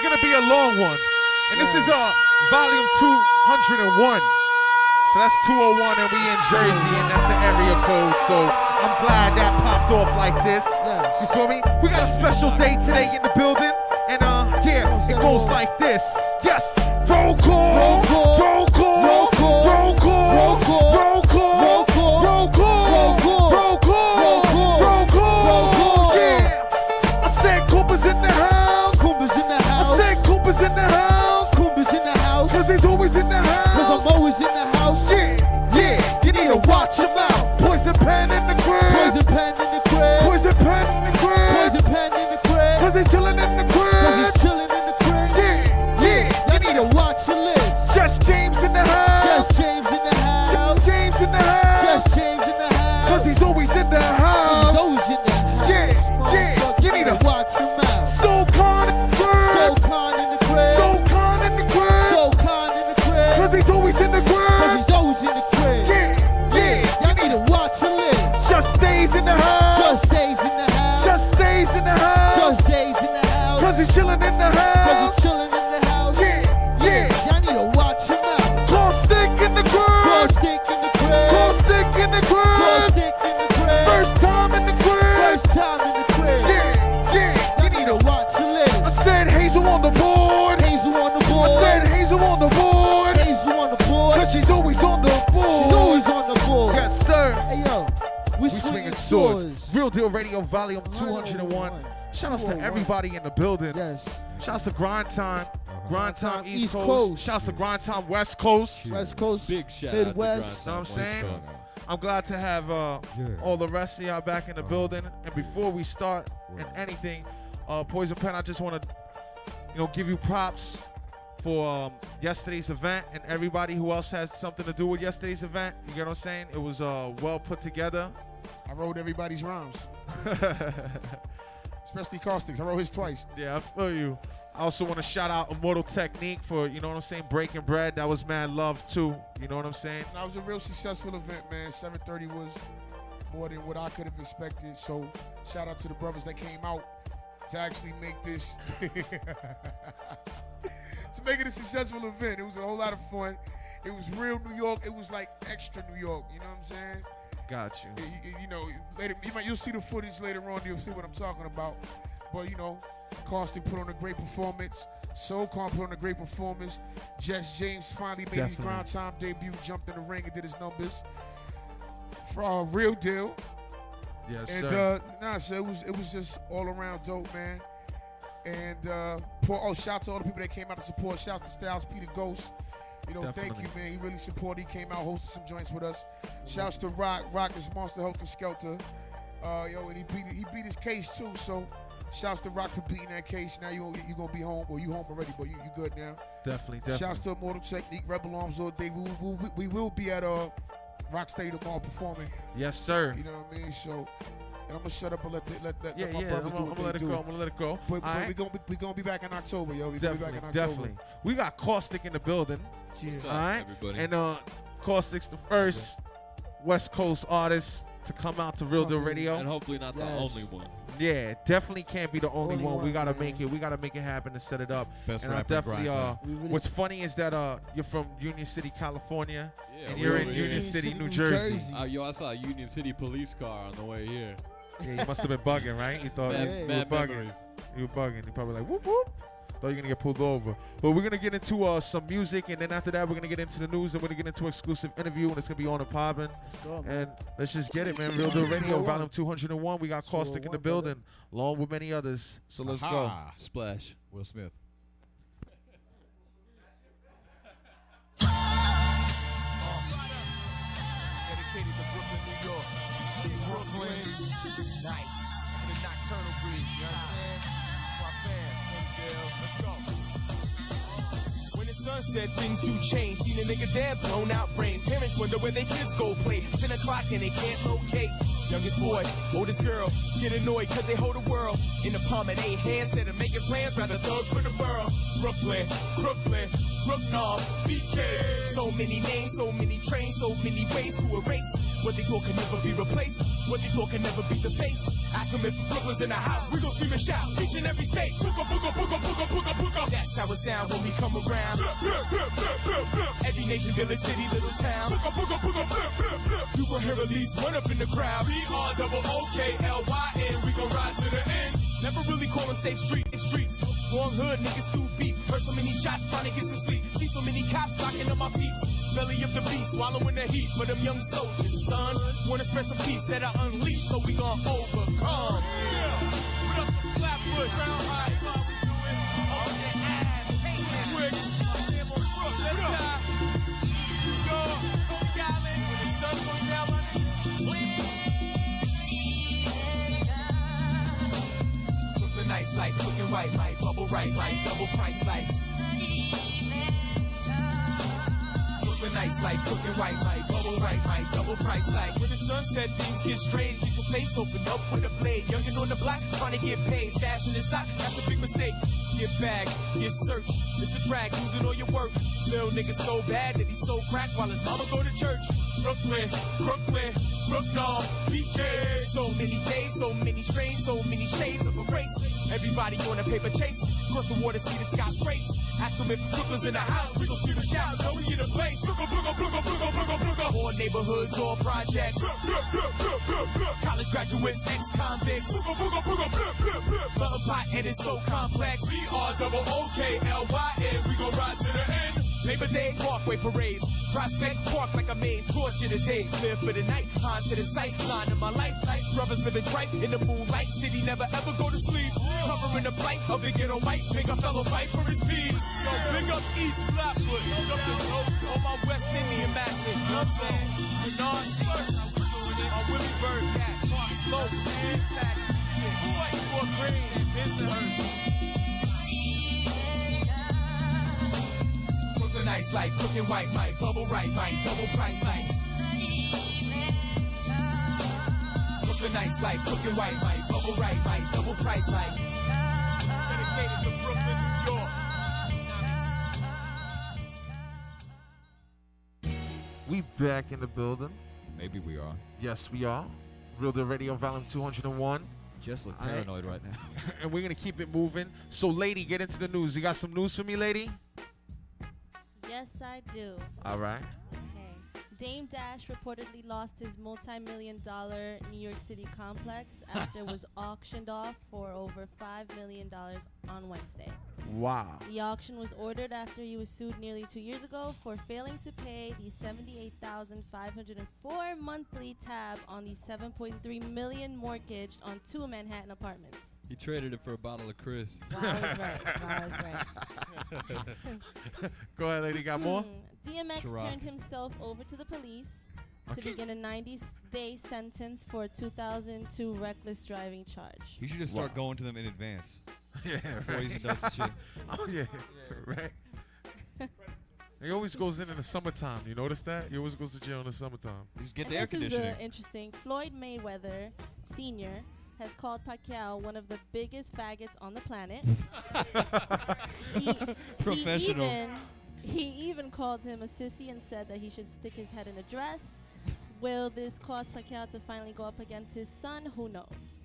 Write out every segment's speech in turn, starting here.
is gonna be a long one, and this is uh volume 201. So that's 201, and we in Jersey, and that's the area code. So I'm glad that popped off like this. You feel me? We got a special day today in the building, and uh, yeah, it goes like this. Yes, roll call, roll call, roll Hey, Real Radio Volume 201. Shout outs to everybody in the building. Yes. Shout outs to Grind Time. Grind Time East, East Coast. Coast. Shout outs to Grind Time West Coast. West Coast. Big shout Midwest. Know what I'm saying? I'm glad to have uh, Yeah. all the rest of y'all back in the building. And before we start and anything, uh, Poison Pen, I just want to, you know, give you props for um, yesterday's event and everybody who else has something to do with yesterday's event. You get what I'm saying? It was uh, well put together. I wrote everybody's rhymes, especially Caustics. I wrote his twice. Yeah, I feel you. I also want to shout out Immortal Technique for, you know what I'm saying, breaking bread. That was mad love too. You know what I'm saying? That was a real successful event, man. 7:30 was more than what I could have expected. So shout out to the brothers that came out to actually make this to make it a successful event. It was a whole lot of fun. It was real New York. It was like extra New York. You know what I'm saying? Got you. You, know, later you might you'll see the footage later on. You'll see what I'm talking about. But you know, Caustic put on a great performance. Soul Khan put on a great performance. Jess James finally made his ground time debut, jumped in the ring and did his numbers. For a real deal. Yes, and sir. uh, nah, so it was it was just all around dope, man. And uh, poor, oh, shout out to all the people that came out to support. Shout out to Styles, Peter Ghost. You know, thank you, man. He really supported. He came out, hosted some joints with us. Shouts to Rock. Rock is Monster Helter Skelter. Uh, yo, and he beat he beat his case too. So, shouts to Rock for beating that case. Now you you gonna be home, or you home already, but you you good now. definitely, definitely. Shouts to Immortal Technique, Rebel Arms all day. We will we, we will be at uh Rock Steady tomorrow performing. yes, sir. You know what I mean? So, and I'm gonna shut up and let the, let, let, Yeah, let my yeah. I'm brothers gonna, do I'm what gonna let they it do. go. I'm gonna let it go. But, but right? we gonna be, we gonna be back in October, yo. We gonna be back Definitely, in October. definitely. We got Caustic in the building. What's All up, right, everybody? and uh, Caustic's the first West Coast artist to come out to Real Deal Radio. and hopefully not the only one. Yeah, definitely can't be the only, Only one. We gotta man. make it. We gotta make it happen and set it up. Best and I rapper definitely uh, really- what's funny is that uh, you're from Union City, California, Yeah, and you're in. Union City, New Jersey. Uh, yo, I saw a Union City police car on the way here. Yeah, you must have been bugging, right? You thought Mad, you, you were mad bugging. memories. You were bugging. You're probably like whoop whoop. Thought you're gonna get pulled over. But we're gonna get into uh, some music, and then after that, we're gonna get into the news, and we're gonna get into exclusive interview, and it's gonna be on and popping. Go. And let's just get it, man. Real Deal Radio, volume 201. We got Caustic in the 201, building, along with many others. So let's go. Aha. Splash. Will Smith. Sun set, things do change. Seen a nigga dead, blown out brains. Parents wonder where their kids go play. 10 o'clock and they can't locate. Youngest boy, oldest girl, get annoyed cause they hold the world in the palm of their hands. Instead of making plans, rather thug for the world. Brooklyn, Brooklyn, Brooklyn, BK. So many names, so many trains, so many ways to erase. What they thought can never be replaced, what they thought can never be defaced. Ask them if Brooklyn's in the house, we gon' scream and shout, each and every state. Booga, booga, booga, booga, booga, booga. That's how it sound when we come around. Every nation, village, city, little town. You gon' hear at least one up in the crowd. B-R double O-K-L-Y-N, we gon' ride to the end. Never really call them safe street, streets. Wrong hood, niggas do beef. Heard so many shots, trying to get some sleep. See so many cops locking up my peeps. Belly of the beast, swallowing the heat for them young soldiers, son. Wanna spread some peace that I unleash, so we gon' overcome. Yeah. What up, Flatbush? Crown Heights. Nights like looking white, like bubble right, like double price nights like cooking white, like bubble right, like double price. When the sunset, things get strange. People face open up with a blade. Youngin' on the block, trying to get paid. Stash in the sock, that's a big mistake. Get bagged, get searched. It's a drag, losing all your work. Little nigga so bad that he so crack while his mama go to church. Brooklyn, Brooklyn, Brooklyn, BK. So many days, so many strains, so many shades of a race. Everybody on a paper chase. Cross the water, see the sky straight. Ask them if Brooklyn's in the house. We gon' scream and shout, know we in the place. Brooklyn, Brooklyn, Brooklyn, Brooklyn, Brooklyn, Brooklyn. All neighborhoods, all projects. College graduates, ex-convicts. Brooklyn, Brooklyn, Brooklyn, blip, blip. Melting pot and it's so complex. B-R-double-O-K-L-Y-N. We gon' ride to the end. Labor Day, Parkway parades. Prospect Park like a maze. Torture the day, live for the night. On to the sight, line of my life. Life brothers living right in the moonlight. City never ever go to sleep. Covering the plight of the ghetto white. Big a fellow fight for his peace. So big up East Flatbush. Big up the dope. All my West Indian massive. You know what I'm saying? Canarsie. My Willie Bird cat. Park Slope. Sandpack. Boy, Fort Greene. Bensonhurst. Brooklyn nights like cooking white, might bubble right, might double price lights. Brooklyn nights like cooking white, might bubble right, might double price light. Dedicated to Brooklyn, New York. We back in the building. Maybe we are. Yes, we are. Real Deal Radio, volume 201. Just look I- paranoid right now. and we're going to keep it moving. So, lady, get into the news. You got some news for me, lady? Yes, I do. All right. Okay. Dame Dash reportedly lost his multi-million dollar New York City complex after it was auctioned off for over $5 million on Wednesday. Wow. The auction was ordered after he was sued nearly two years ago for failing to pay the 78504 monthly tab on the 7.3 million mortgage on two Manhattan apartments. He traded it for a bottle of Chris. Wow, right. Wow, I was right. Go ahead, lady. Got more? Hmm. DMX Ciroc. turned himself over to the police to Okay. begin a 90-day sentence for a 2002 reckless driving charge. You should just start Wow. going to them in advance yeah, before right. even does the shit. Oh, yeah. right. He always goes in in the summertime. You notice that? He always goes to jail in the summertime. Just get and the air conditioning. this is uh, interesting. Floyd Mayweather Sr. has called Pacquiao one of the biggest faggots on the planet. he, Professional. He even, he even called him a sissy and said that he should stick his head in a dress. Will this cause Pacquiao to finally go up against his son? Who knows?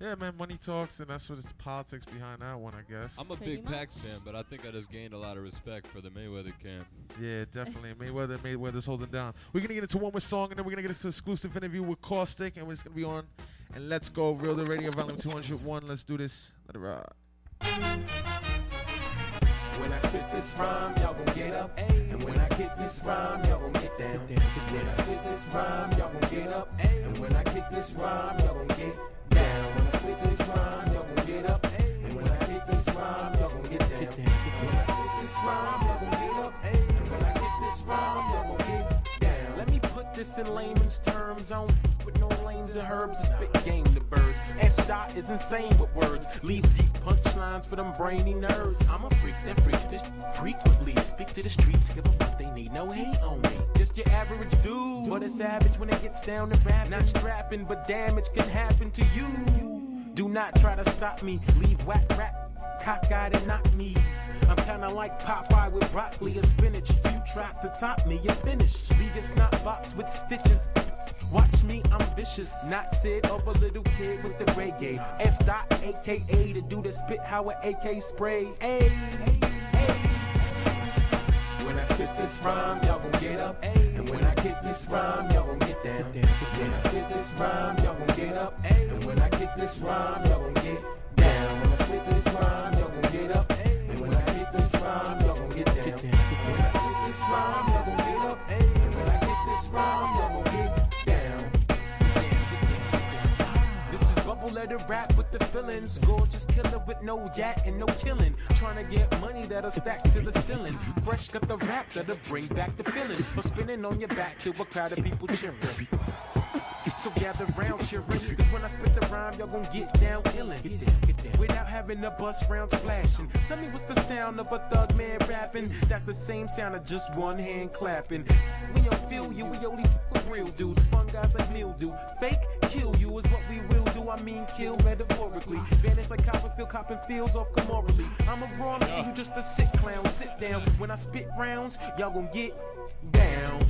Yeah, man, money talks, and that's what it's the politics behind that one, I guess. I'm a Pretty big Pax fan, but I think I just gained a lot of respect for the Mayweather camp. Yeah, definitely. Mayweather, Mayweather's holding down. We're gonna get into one more song, and then we're gonna get into an exclusive interview with Caustic, and it's gonna be on. And let's go, Real the Radio, Volume 201. Let's do this. Let it rock. When I spit this rhyme, y'all gon' get up. And when I kick this rhyme, y'all gon' get down. When I spit this rhyme, y'all gon' get up. And when I kick this rhyme, y'all gon' get down. When I spit this rhyme, y'all gon' get up. And when I kick this rhyme, y'all gon' get down. When I spit this rhyme, y'all gon' get up. And when I kick this rhyme, y'all gon' this in layman's terms on with no lanes and herbs to spit game to birds. F dot is insane with words. Leave deep punchlines for them brainy nerds. I'm a freak that freaks this frequently. Speak to the streets, give them what they need. No hate on me. Just your average dude. But a savage when it gets down to rap. Not strapping, but damage can happen to you. Do not try to stop me. Leave whack rap cockeyed and knock me. I'm kinda like Popeye with broccoli or spinach. Few tried to top me and finish. Leave your snot box with stitches. Watch me, I'm vicious. Not said of a little kid with the reggae. F dot AKA to do the spit how an AK spray. Hey, hey, hey. When I spit this rhyme, y'all gon' get up. And when I kick this rhyme, y'all gon' get down. When I spit this rhyme, y'all gon' get up. And when I kick this rhyme, y'all gon' get down. When I spit this rhyme, y'all gon' get up. And when I kick this rhyme, y'all gon' get down. When I spit this rhyme, y'all gon' get up. And when I kick this rhyme, y'all gon' get down. This is bubble letter rap with the feelings. Gorgeous killer with no yak and no killing. Trying to get money that'll stack to the ceiling. Fresh got the rap that'll bring back the feeling. Or spinning on your back to a crowd of people cheering. So gather round cheering. Cause when I spit the rhyme, y'all gon' get down illin'. Get down, get down. Without having the bus rounds flashing. Tell me what's the sound of a thug man rapping? That's the same sound of just one hand clapping. We don't feel you, we only f- with real dudes. Fun guys like mildew. Fake kill you is what we will do. I mean kill metaphorically. Vanish like Copperfield, copping fields off commorally. I'm a raw, see you just a sick clown. Sit down. When I spit rounds, y'all gon' get down.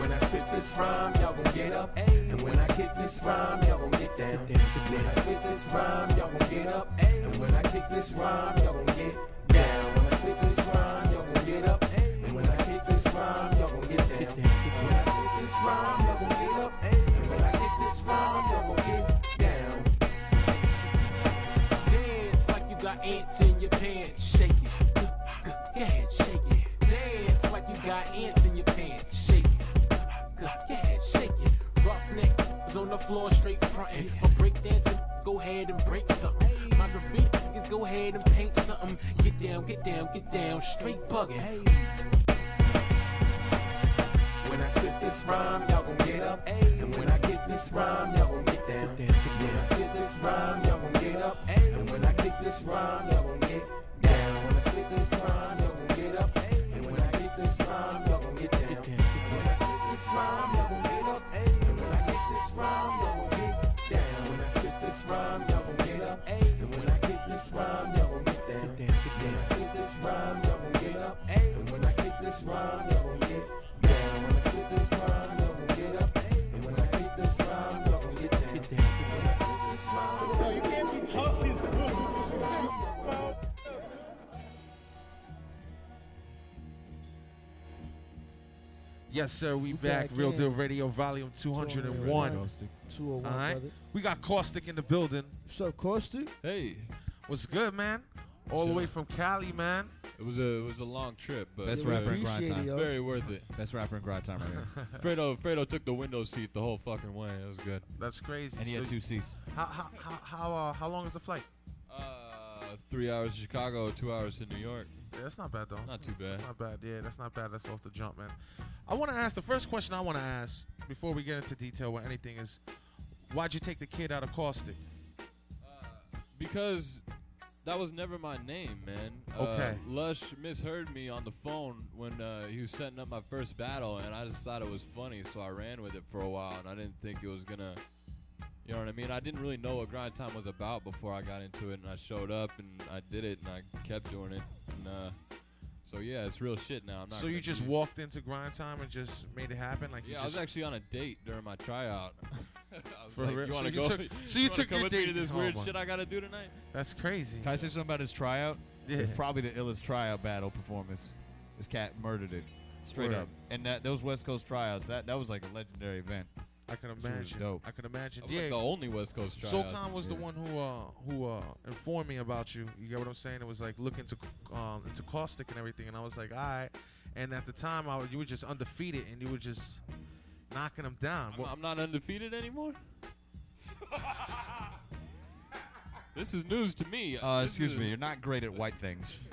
When I spit this rhyme, y'all gon' get up. And when I kick this rhyme, y'all gon' get down. When I spit this rhyme, y'all gon' get up. And when I kick this rhyme, y'all gon' get down. When I spit this rhyme, y'all gon' get up. And when I kick this rhyme, y'all gon' get down. When I spit this rhyme, y'all gon' get up. And when I kick this rhyme, y'all gon' floor straight frontin'. But break dancing, go ahead and break something. My graffiti is go ahead and paint something. Get down, get down, get down, straight bugging. When I spit this rhyme, y'all gon' get up. And when I kick this rhyme, y'all gon' get down. When I spit this rhyme, y'all gon' get up. And when I kick this rhyme, y'all gon' get down. When I spit this rhyme, rhyme, y'all gon' get up. And when I kick this rhyme, y'all gon' get down. When I spit this rhyme, y'all gon' get up. And when I kick this rhyme, y'all gon' get down. When I spit this rhyme, y'all gon' get up. And when I kick this rhyme, y'all gon' get down. When I spit this rhyme, y'all gon' get down. Yes, sir. We We back. back Real in. Deal Radio, Volume 201. 201, All right. brother. We got Caustic in the building. What's up, Caustic? Hey, What's good, man? All the way from Cali, man. it was a it was a long trip, but Best Yeah, we rapper in grind time. it, yo. very worth it. Best rapper in grind time right here. Fredo Fredo took the window seat the whole fucking way. It was good. That's crazy. And he had two seats. How how how how, uh, how long is the flight? Uh, three hours to Chicago, two hours to New York. Yeah, that's not bad though. Not too bad. That's not bad. Yeah, that's not bad. That's off the jump, man. I want to ask the first question I want to ask before we get into detail with anything is, why'd you take the kid out of Caustic? Because that was never my name, man. Okay. Uh, Lush misheard me on the phone when uh, he was setting up my first battle, and I just thought it was funny, so I ran with it for a while, and I didn't think it was gonna. You know what I mean? I didn't really know what grind time was about before I got into it, and I showed up and I did it, and I kept doing it, and uh, so yeah, it's real shit now. I'm not So you just walked into grind time and just made it happen, like you Yeah, I was actually on a date during my tryout. For like, real? You So want to you go? took- so you wanna took come your with me date- to this oh weird my- shit I gotta do tonight? That's crazy. Can I say something about his tryout? Yeah. It's probably the illest tryout battle performance. This cat murdered it. Straight Word. up. And that those West Coast tryouts, that that was like a legendary event. I can imagine. dope. I can imagine. I Yeah. like the only West Coast tryout. Soul Khan was the one who uh who uh informed me about you. You get what I'm saying? It was like looking to um into caustic and everything, and I was like, all right. And at the time, I was, you were just undefeated, and you were just knocking them down. I'm, What- I'm not undefeated anymore. this is news to me. Uh, excuse is- me, you're not great at white things.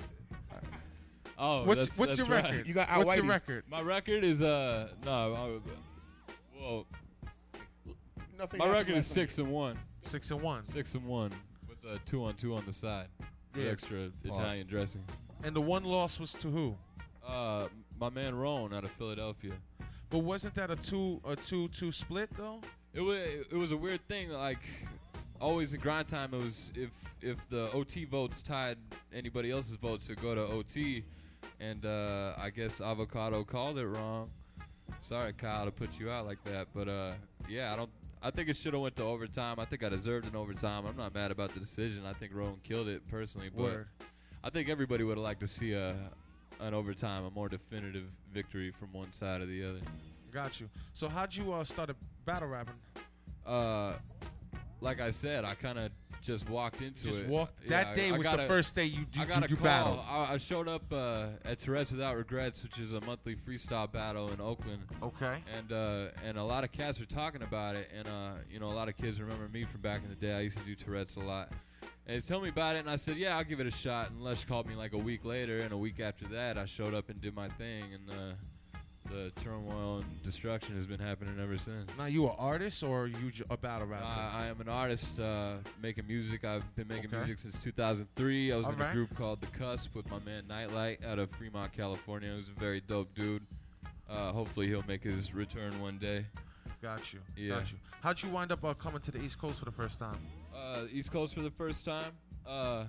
Oh, what's that's, what's that's your right. record? You got what's Whitey. your record? My record is uh no. I, well, Nothing my happened record is six and one. Six and one. Six and one with a two on two on the side. With Yeah. extra Italian dressing. And the one loss was to who? Uh, my man Rone out of Philadelphia. But wasn't that a two a two two split though? It was it was a weird thing. Like always in grind time, it was if if the OT votes tied anybody else's votes to go to OT. and uh, I guess Avocado called it wrong. Sorry, Kyle, to put you out like that, but uh, yeah, I don't. I think it should have went to overtime. I think I deserved an overtime. I'm not mad about the decision. I think Rone killed it personally, but Word. I think everybody would have liked to see a an overtime, a more definitive victory from one side or the other. Got you. So how'd you uh, start a battle rapping? Uh, like I said, I kind of just walked into Just it. walked. Yeah, that day I was got the a- first day you you, I got you, you call. battled. I, I showed up uh, at Tourette's Without Regrets, which is a monthly freestyle battle in Oakland, Okay. and uh, and a lot of cats were talking about it, and uh, you know a lot of kids remember me from back in the day. I used to do Tourette's a lot, and they told me about it, and I said, yeah, I'll give it a shot. And Les called me like a week later, and a week after that, I showed up and did my thing, and uh, the turmoil and destruction has been happening ever since. Now you an artist or you j- a battle rapper? I, I am an artist uh, making music. I've been making Okay. music since 2003. I was in Alright. a group called The Cusp with my man Nightlight out of Fremont, California. He was a very dope dude. Uh, hopefully, he'll make his return one day. Got you. Yeah. Got you. How'd you wind up uh, coming to the East Coast for the first time? Uh, East Coast for the first time. Uh,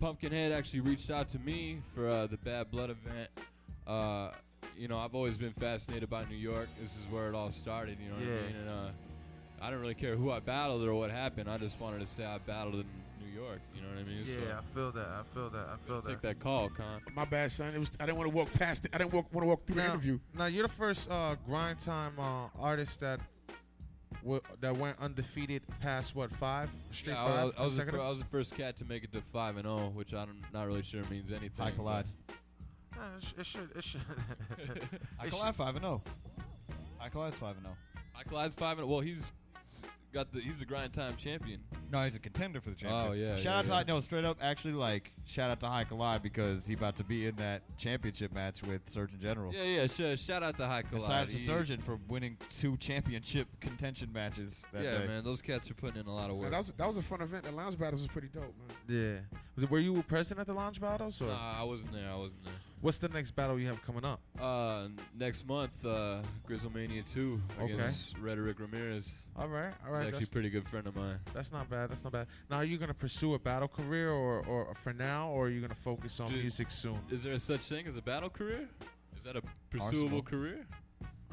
Pumpkinhead actually reached out to me for uh, the Bad Blood event. Uh, you know, I've always been fascinated by New York. This is where it all started. You know what Yeah. I mean? And uh, I don't really care who I battled or what happened. I just wanted to say I battled in New York. You know what I mean? So- Yeah, I feel that. I feel that. I feel that. Take that call, Con. My bad, son. It was I didn't want to walk past it. I didn't walk, want to walk through the interview. now you're the first uh, grind time uh, artist that that went undefeated past what five straight Yeah, I, five I, I was the I was the first cat to make it to five and zero, which I'm not really sure means anything. High but- collide. It, sh- it should. It should. High it collide five and zero. High collide's five and zero. High collide's five and oh. well, he's got the he's the grind time champion. No, he's a contender for the oh, championship. Oh, yeah, Shout yeah, out to yeah. High- no, straight up. Actually, like shout out to High Collide because he about to be in that championship match with Surgeon General. Yeah, yeah. Sh- shout out to High Collide. Besides the He- Surgeon for winning two championship contention matches. That Yeah, day. man, those cats are putting in a lot of Yeah, work. that was that was a fun event. The lounge battles was pretty dope, man. yeah. Were you present at the launch battles or Nah, I wasn't there. I wasn't there. what's the next battle you have coming up? Uh, next month, uh, Grizzlemania 2 Okay. against Rhetoric Ramirez. All right, all right. He's actually a pretty good friend of mine. that's not bad. That's not bad. Now, are you gonna pursue a battle career or, or for now, or are you gonna focus on Dude. music soon? Is there such thing as a battle career? Is that a pursuable Arsenal. career?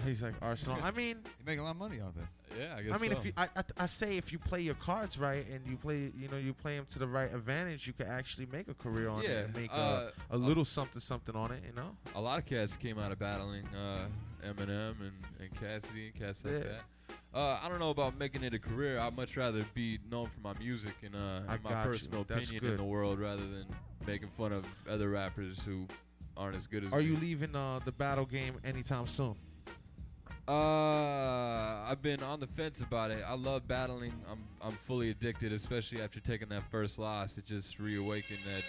He's like Arsenal. I mean, you make a lot of money off it. Yeah, I guess. I mean, so. if you, I, I, I say if you play your cards right and you play, you know, you play them to the right advantage, you could actually make a career on yeah, it and make uh, a, a little something, something on it. You know? a lot of cats came out of battling uh, Eminem and, and Cassidy and cats like Yeah. that. Uh, I don't know about making it a career. I'd much rather be known for my music and, uh, and my got you. personal opinion in the world rather than making fun of other rappers who aren't as good as Are me. you leaving uh, the battle game anytime soon? Uh, I've been on the fence about it. I love battling. I'm I'm fully addicted, especially after taking that first loss. It just reawakened that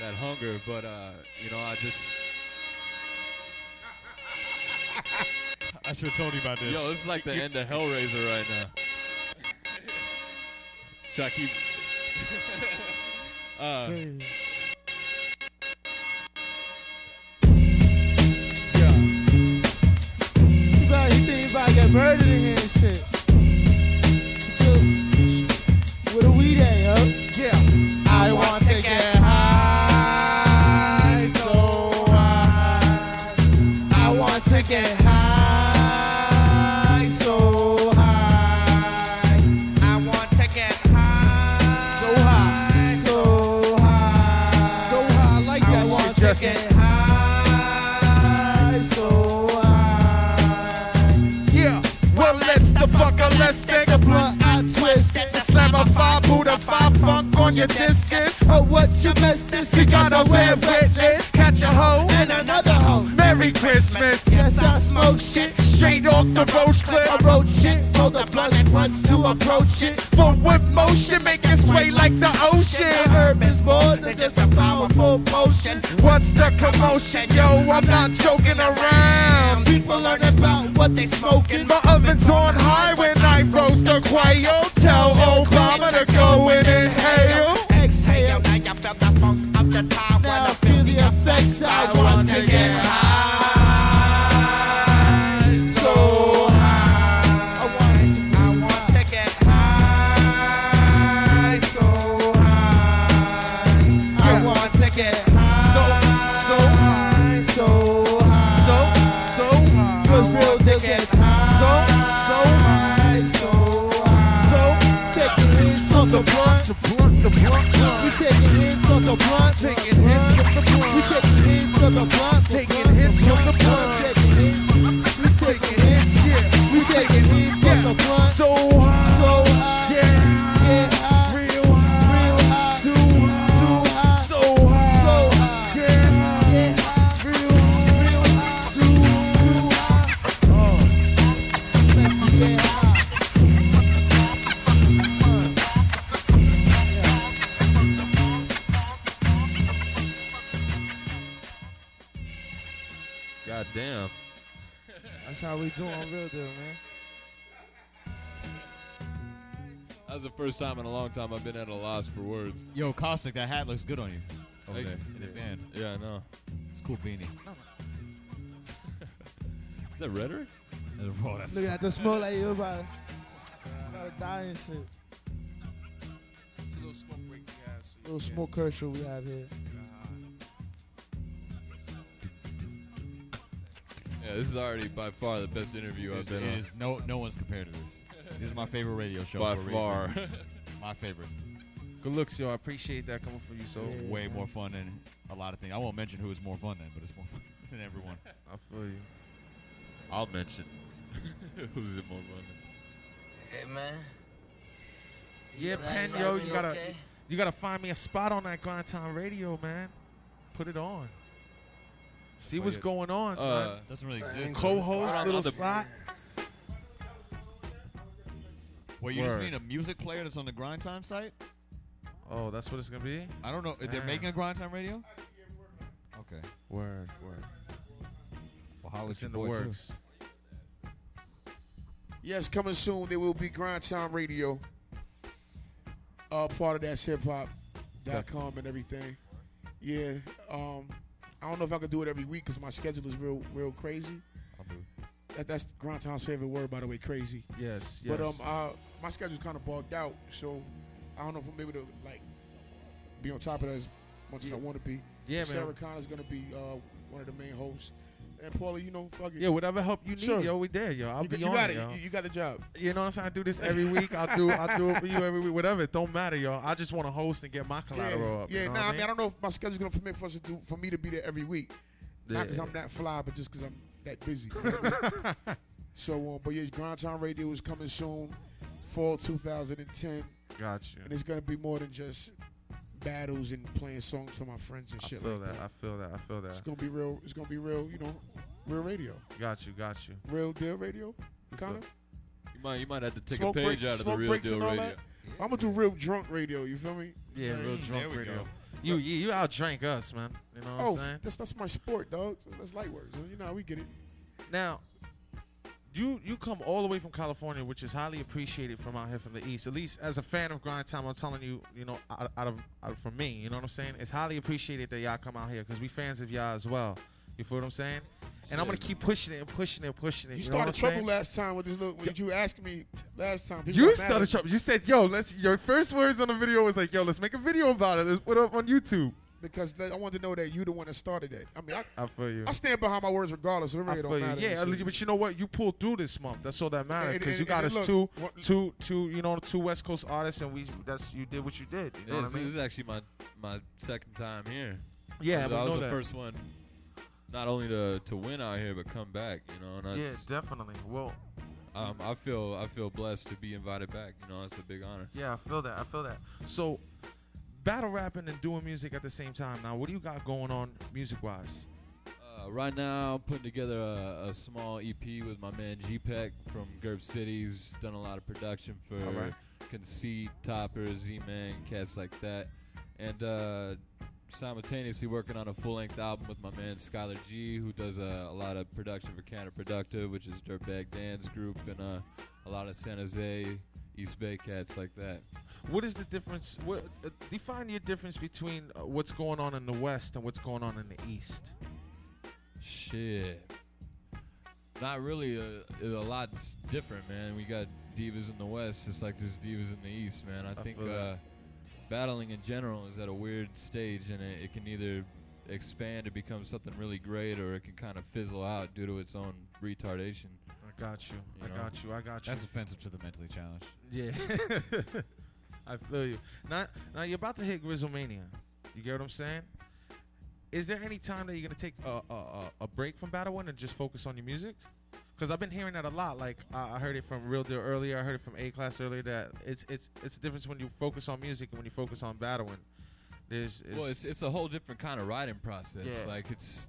that hunger. But uh, you know, I just I should have told you about this. yo, it's like the end of Hellraiser right now. Should I keep? uh, You get murdered in here and shit. On your discus. Oh, what you missed this? You gotta wear witness, catch a hoe, and another hoe. Merry Christmas. Yes, I smoke shit. Straight off the roach clip. I wrote shit, roll the blunt and once to approach it. Forward motion, make it sway like the The ocean. herb is more than just a powerful potion. What's the commotion? Yo, I'm not joking around. People learn about what they smoking. My oven's on high when I roast a quail. The blunt. That's how we do on Real Deal, man. That was the first time in a long time I've been at a loss for words. Yo, Caustic, that hat looks good on you. Over Thank there you. in the van. Yeah, I know. It's a cool beanie. Is that rhetoric? Oh, that's Look at the smoke like you about, about to die and shit. It's a little smoke break we have. So Little smoke commercial we have here. Yeah, this is already by far the best interview I've It's- been it on. is no no one's compared to this. This is my favorite radio show. By for a reason. far. my favorite. Good looks, yo. I appreciate that coming from you. So It's way more fun than a lot of things. I won't mention who is more fun than, but it's more fun than everyone. I feel you. I'll mention. Who's it more fun? Hey man. Yeah, Life- Pen, yo, you gotta okay? you gotta find me a spot on that Grind Time Radio, man. Put it on. See Oh, what's yeah. going on, son. Uh, Doesn't really exist. does? Co-host, little the- slot. Wait, you just Word. mean a music player that's on the Grind Time site? Oh, that's what it's gonna be. I don't know. They're making a Grind Time radio. Okay. Word, word. Well, how It's in the boy, too? works. Yes, coming soon. There will be Grind Time Radio. Uh, part of that's hip hop.com and everything. Yeah. Um, I don't know if I could do it every week because my schedule is real, real crazy. That, that's Grind Time's favorite word, by the way, crazy. Yes, yes. But um, uh, my schedule's kind of bogged out, so I don't know if I'm able to like be on top of that as much as I want to be. yeah, Sarah man. Connor's gonna be uh, one of the main hosts, and Paulie, you know, fuck it. Yeah, whatever help you need, Sure. yo, we there, yo. I'll you, be you on got it, yo. You, you got the job. You know what I'm saying? I do this every week. I'll do I'll do it for you every week. Whatever. It don't matter, yo. I just want to host and get my collateral yeah, up. yeah. you know nah, I mean, I don't know if my schedule's gonna permit for us to do for me to be there every week. Not because I'm that fly, but just because I'm that busy. you know mean? so, um, but yeah, Grind Time Radio is coming soon, fall 2010, Gotcha. and it's gonna be more than just battles and playing songs for my friends and shit I shit feel like that. that. I feel that. I feel that. It's gonna be real. It's gonna be real. You know, real radio, Got you. Got you. real deal radio, kind of. You might you might have to take Smoke a page break- out of the smoke real deal radio. that? I'm gonna do real drunk radio. You feel me? Yeah, real drunk there we radio. go. You you you outdrank us, man. You know what Oh, I'm saying? that's that's my sport, dog. So that's light work. You know, how we get it. Now, you you come all the way from California, which is highly appreciated from out here from the East. At least as a fan of Grind Time, I'm telling you, you know, out, out of out from me, you know what I'm saying? It's highly appreciated that y'all come out here because we fans of y'all as well. You feel what I'm saying? And I'm gonna keep pushing it and pushing it and pushing it. You You, started trouble saying? last time with this little. When you asked me last time, people You started trouble. You said, "Yo, let's." Your first words on the video was like, "Yo, let's make a video about it. Let's put it up on YouTube." Because they- I wanted to know that you the one that started it. I mean, I, I feel you. I stand behind my words regardless. So it I really feel don't you. Yeah, but you know what? You pulled through this month. That's all that matters because you got and us look, two, what- two, two. You know, two West Coast artists, and we that's you did what you did. You know Yeah, what I mean? this is actually my my second time here. Yeah, I but was know the that. first one, not only to to win out here, but come back. You know, and Yeah, definitely. Well, um, I feel I feel blessed to be invited back. You know, it's a big honor. yeah, I feel that. I feel that. So, battle rapping and doing music at the same time. Now, what do you got going on music wise? Uh, right now, I'm putting together a, a small EP with my man G-Peck from Gerb Cities. Done a lot of production for. Conceit, Topper, Z-Man, cats like that. And uh, simultaneously working on a full-length album with my man Skylar G, who does uh, a lot of production for Counterproductive, which is Dirtbag Dan's group, and uh, a lot of San Jose, East Bay cats like that. What is the difference? What, uh, define your difference between uh, what's going on in the West and what's going on in the East. Shit. Not really. A, a lot's different, man. We got divas in the West, just like there's divas in the East, man. I, I think uh, battling in general is at a weird stage, and it, it can either expand to become something really great, or it can kind of fizzle out due to its own retardation. I got you. You I know. got you. I got you. That's offensive to the mentally challenged. Yeah. I feel you. Now, now you're about to hit Grizzlemania. You get what I'm saying? is there any time that you're gonna take a a, a, break from Battle One and just focus on your music? Because I've been hearing that a lot. Like I heard it from Real Deal earlier. I heard it from A Class earlier. That it's it's it's a difference when you focus on music and when you focus on battling. There's, Well, it's it's a whole different kind of writing process. Yeah. Like it's,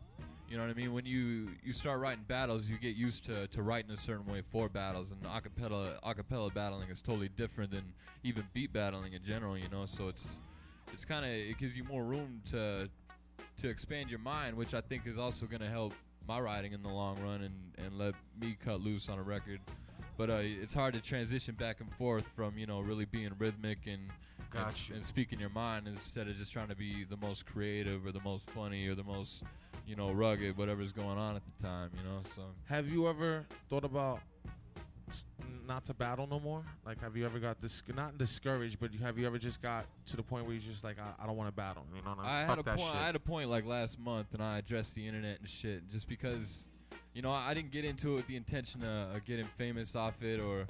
you know what I mean. When you you start writing battles, you get used to, to writing a certain way for battles, and acapella acapella battling is totally different than even beat battling in general. You know, so it's it's kind of it gives you more room to to expand your mind, which I think is also going to help my writing in the long run and and let me cut loose on a record. But uh, it's hard to transition back and forth from you know really being rhythmic and and, and speaking your mind instead of just trying to be the most creative or the most funny or the most you know rugged whatever's going on at the time you know so Have you ever thought about not to battle no more? Like, have you ever got this not discouraged, but have you ever just got to the point where you're just like, I, I don't want to battle? You know, I fuck had a that point shit. I had a point like last month and I addressed the internet and shit just because you know I didn't get into it with the intention of, of getting famous off it or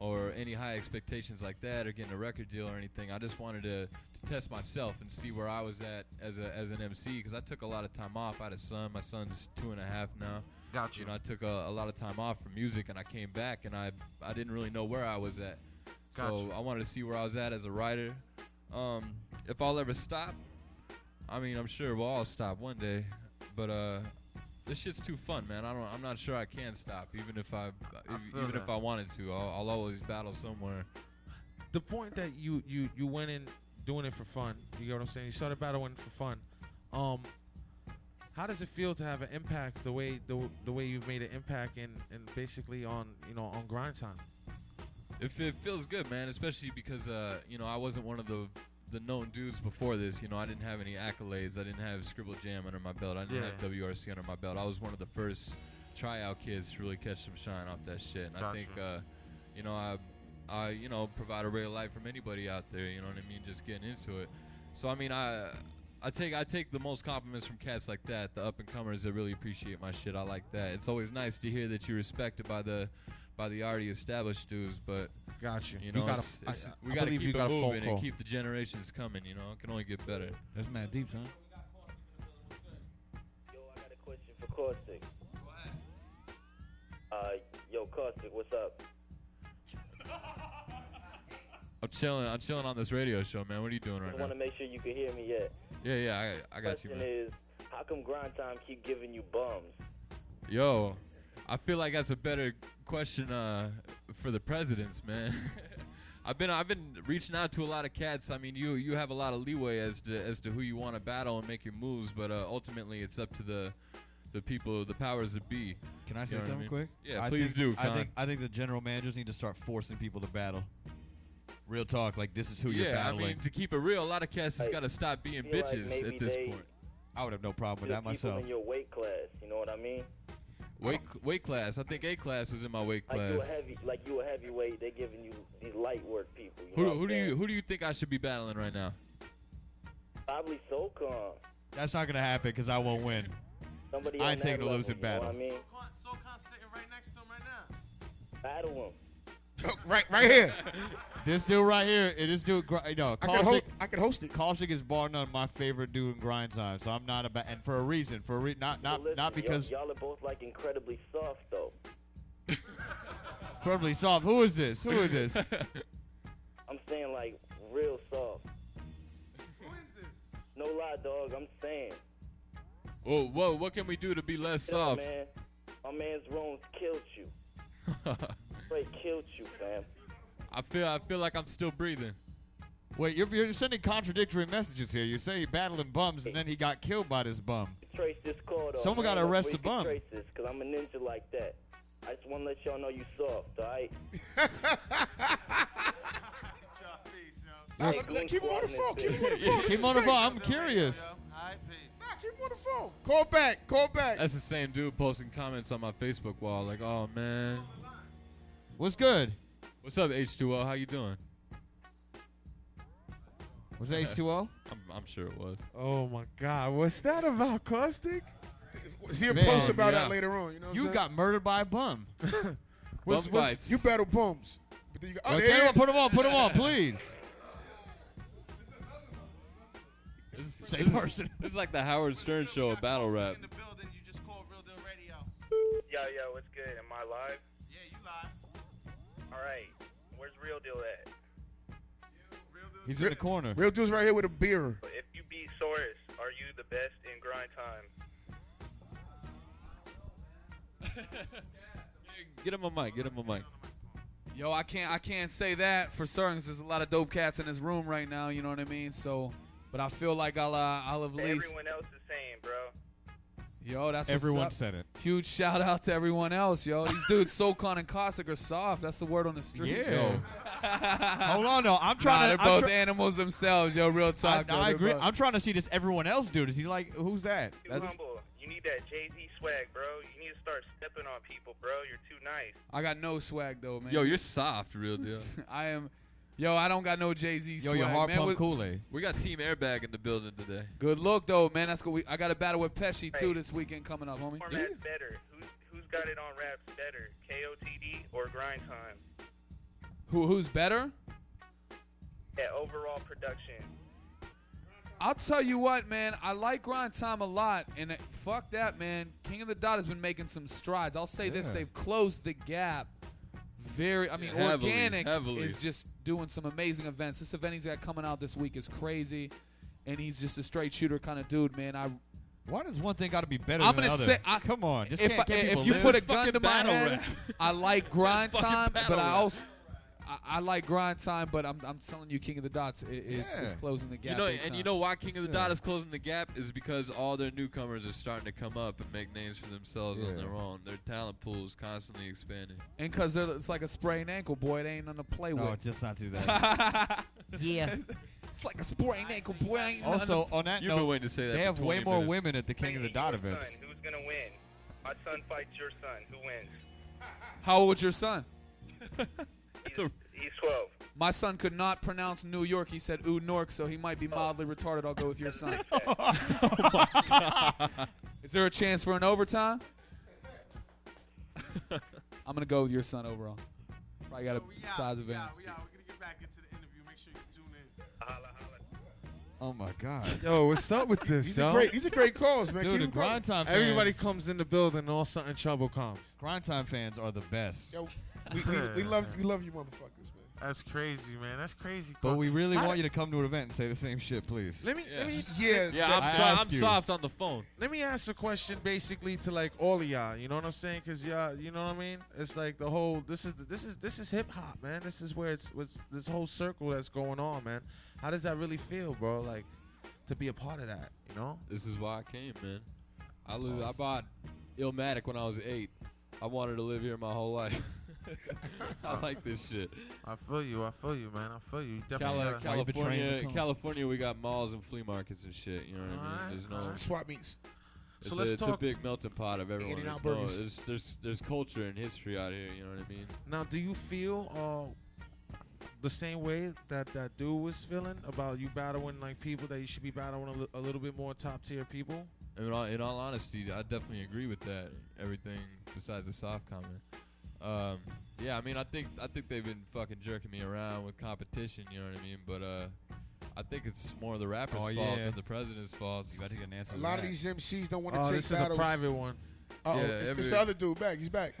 or any high expectations like that or getting a record deal or anything I just wanted to test myself and see where I was at as a as an MC because I took a lot of time off I had a son my son's two and a half now Got you know I took a, a lot of time off from music and I came back and I I didn't really know where I was at Gotcha. so I wanted to see where I was at as a writer um, if I'll ever stop I mean, I'm sure we'll all stop one day, but uh, this shit's too fun, man. I don't. I'm not sure I can stop, even if I, I if, even if. I wanted to. I'll, I'll always battle somewhere. the point that you you you went in doing it for fun. You get what I'm saying? You started battling for fun. Um, how does it feel to have an impact the way the the way you've made an impact and and basically on you know on grind time? If it feels good, man, especially because uh, you know I wasn't one of the the known dudes before this. You know, I didn't have any accolades. I didn't have Scribble Jam under my belt. I didn't Yeah. have WRC under my belt. I was one of the first tryout kids to really catch some shine off that shit. And I think, uh, you know, I, I, you know, provide a ray of light from anybody out there. You know what I mean? Just getting into it. So I mean, I. I take I take the most compliments from cats like that, the up and comers that really appreciate my shit. I like that. It's always nice to hear that you're respected by the by the already established dudes, but Gotcha. you You know, got a- it's- it's- I we got to keep you it got moving and keep the generations coming. You know, it can only get better. That's mad deep, son. Yo, I got a question for Caustic. Uh, yo, Caustic, what's up? I'm chilling. I'm chilling on this radio show, man. What are you doing right Just now? I want to make sure you can hear me yet. Yeah, yeah, I, I got you, question man. is, how come Grind Time keep giving you bums? Yo, I feel like that's a better question uh, for the presidents, man. I've been I've been reaching out to a lot of cats. I mean, you you have a lot of leeway as to as to who you want to battle and make your moves, but uh, ultimately it's up to the the people, the powers that be. Can I You say know what I something mean? quick? Yeah, I please think, do, I think I think the general managers need to start forcing people to battle. Real talk, like this is who you're yeah, I battling. mean, to keep it real, a lot of cats has Hey, got to stop being feel like bitches at this point. I would have no problem with that keep them myself. in your weight class, you know what I mean? Weight weight class. I think A class was in my weight class. Like class. you a heavy, like you a heavyweight, They're giving you these light work people. You Who, know who I'm do you who do you think I should be battling right now? Probably Soul Khan. That's not gonna happen because I won't win. Somebody I on ain't that taking a level, losing you know battle. what I mean, Soul Khan sitting right next to him right now. battle him. right, right here. This dude right here, eh, it is dude. Gr- no, I can, ho- I can host it. Caustic is bar none my favorite dude in grind time. So I'm not about, and for a reason, for a re- not But not listen, not because y'all, y'all are both like incredibly soft though. probably soft. Who is this? Who is this? I'm saying like real soft. Who is this? No lie, dog. I'm saying. Whoa, whoa! What can we do to be less Yo, soft? man. My man's Rone's killed you. Straight killed you, fam. I feel I feel like I'm still breathing. Wait, you're, you're sending contradictory messages here. You say he battling bums and then he got killed by this bum. Trace this call though. Someone man. gotta arrest the bum. Trace this, cause I'm a ninja like that. I just want to let y'all know you soft, alright? Nah, Hey, let- Goon let- keep him on the Squad phone. in Keep this him on the bitch. phone. This Keep is on the great. phone. I'm curious. All right, peace. Nah, keep him on the phone. Call back. Call back. That's the same dude posting comments on my Facebook wall, like, "Oh man, What's good? What's up, H2O? How you doing?" Was it H2O? I'm, I'm sure it was. Oh my God, what's that about, Caustic? See a Man, post about yeah. that later on. You know what You I'm got murdered by a bum. saying? What's- Bum what's- fights. You battle bums. But then you got, oh, Well, there tell you it put them on, put them on, please. Same person. This is like the Howard Stern show of battle rap. Yo, yo, what's good? Am I live? Yeah, you live. All right. Where's Real Deal at? He's in the corner. Real dude's right here with a beer. If you beat Soros, are you the best in grind time? Get him a mic. Get him a mic. Yo, I can't I can't say that for certain. 'cause There's a lot of dope cats in this room right now. You know what I mean? So, but I feel like I'll uh, I'll have at least. Everyone else is saying, bro. Yo, that's what's Everyone up. said it. Huge shout out to everyone else, yo. These dudes, Soul Khan and Caustic, are soft. That's the word on the street. Yeah. Yo. Hold on, though. I'm trying Nah, to. they're I'm both try- animals themselves, yo. Real talk. though. I agree. Both. I'm trying to see this everyone else dude. Is he like, who's that? Too That's- humble. You need that Jay Z swag, bro. You need to start stepping on people, bro. You're too nice. I got no swag though, man. Yo, you're soft, real deal. I am. Yo, I don't got no Jay Z Yo, your hard man. pump With- Kool-Aid. We got Team Airbag in the building today. Good look though, man. That's good. We, I got a battle with Pesci too this weekend coming up, homie. Format's better. Who's who's got it on raps better? KOTD or grind time? Who who's better? Yeah, overall production. I'll tell you what, man. I like Grind Time a lot, and it, fuck that, man. King of the Dot has been making some strides. I'll say this: they've closed the gap. Very, I mean, Heavily, organic heavily. is just doing some amazing events. This event he's got coming out this week is crazy, and he's just a straight shooter kind of dude, man. I Why does one thing got to be better I'm than gonna another? say- I- Come on. Just if can't I, if you live. put a gun to my head, rap. I like grind time, but I also I, I like grind time. But I'm I'm telling you, King of the Dots i- is, is, closing the gap. You know, big and you know why King of the Yeah. Dot is closing the gap is because all their newcomers are starting to come up and make names for themselves on their own. Their talent pool is constantly expanding. and because it's like a sprained ankle, boy, it ain't nothing to play Oh, with. just not do that. yeah, it's like a sprained ankle, boy. Ain't nothing also, on that You've been note, waiting to say that. they have way more minutes. women at the King of the Dot events. Son, who's gonna win? My son fights your son. Who wins? How old's your son? He's, he's 12. My son could not pronounce New York. He said ooh Nork, so he might be oh. mildly retarded. I'll go with your son. Oh Is there a chance for an overtime? I'm gonna go with your son overall. Probably got a oh, We out, size we advantage. out, we out. We're gonna get back into the interview. Make sure you tune in. Holla, holla. Oh my God. Yo, what's up with this, These yo? are great. These are great calls, man. Dude, Keep the them coming. grind time Everybody fans, comes in the building and all sudden trouble comes. grind time fans are the best. Yo, we, we, we love we love you, motherfuckers, man. That's crazy, man. That's crazy. But we really How want did- you to come to an event and say the same shit, please. Let me let Yeah. me Yeah, Yeah, I'm, so, I'm you. soft on the phone. let me ask a question basically to like all of y'all. You know what I'm saying? Cause y'all, you know what I mean? It's like the whole this is this is this is hip hop, man. This is where it's what's this whole circle that's going on, man. How does that really feel, bro? Like to be a part of that, you know? This is why I came, man. I live, I bought Illmatic when I was eight. I wanted to live here my whole life. I like this shit. I feel you. I feel you, man. I feel you. you definitely Cali- gotta- Why you California, cone? California, we got malls and flea markets and shit. You know what I Alright, mean? There's no. alright. Swap meets. It's, So a, let's it's a talk- big melting pot of everyone. In-N-Out There's, no, burgers. there's, there's there's culture and history out here. You know what I mean? Now, do you feel uh, the same way that that dude was feeling about you battling like people that you should be battling a, li- a little bit more top tier people? In all, in all honesty, I definitely agree with that. Everything besides the soft comment. Um, yeah, I mean, I think I think they've been fucking jerking me around with competition. You know what I mean? But uh, I think it's more the rapper's Oh, fault yeah. than the president's fault. You got to get an answer. A to lot of that. these MCs don't want to Oh, take this is battles. a private one. Uh-oh, Yeah, it's, it's every- the other dude back. He's back.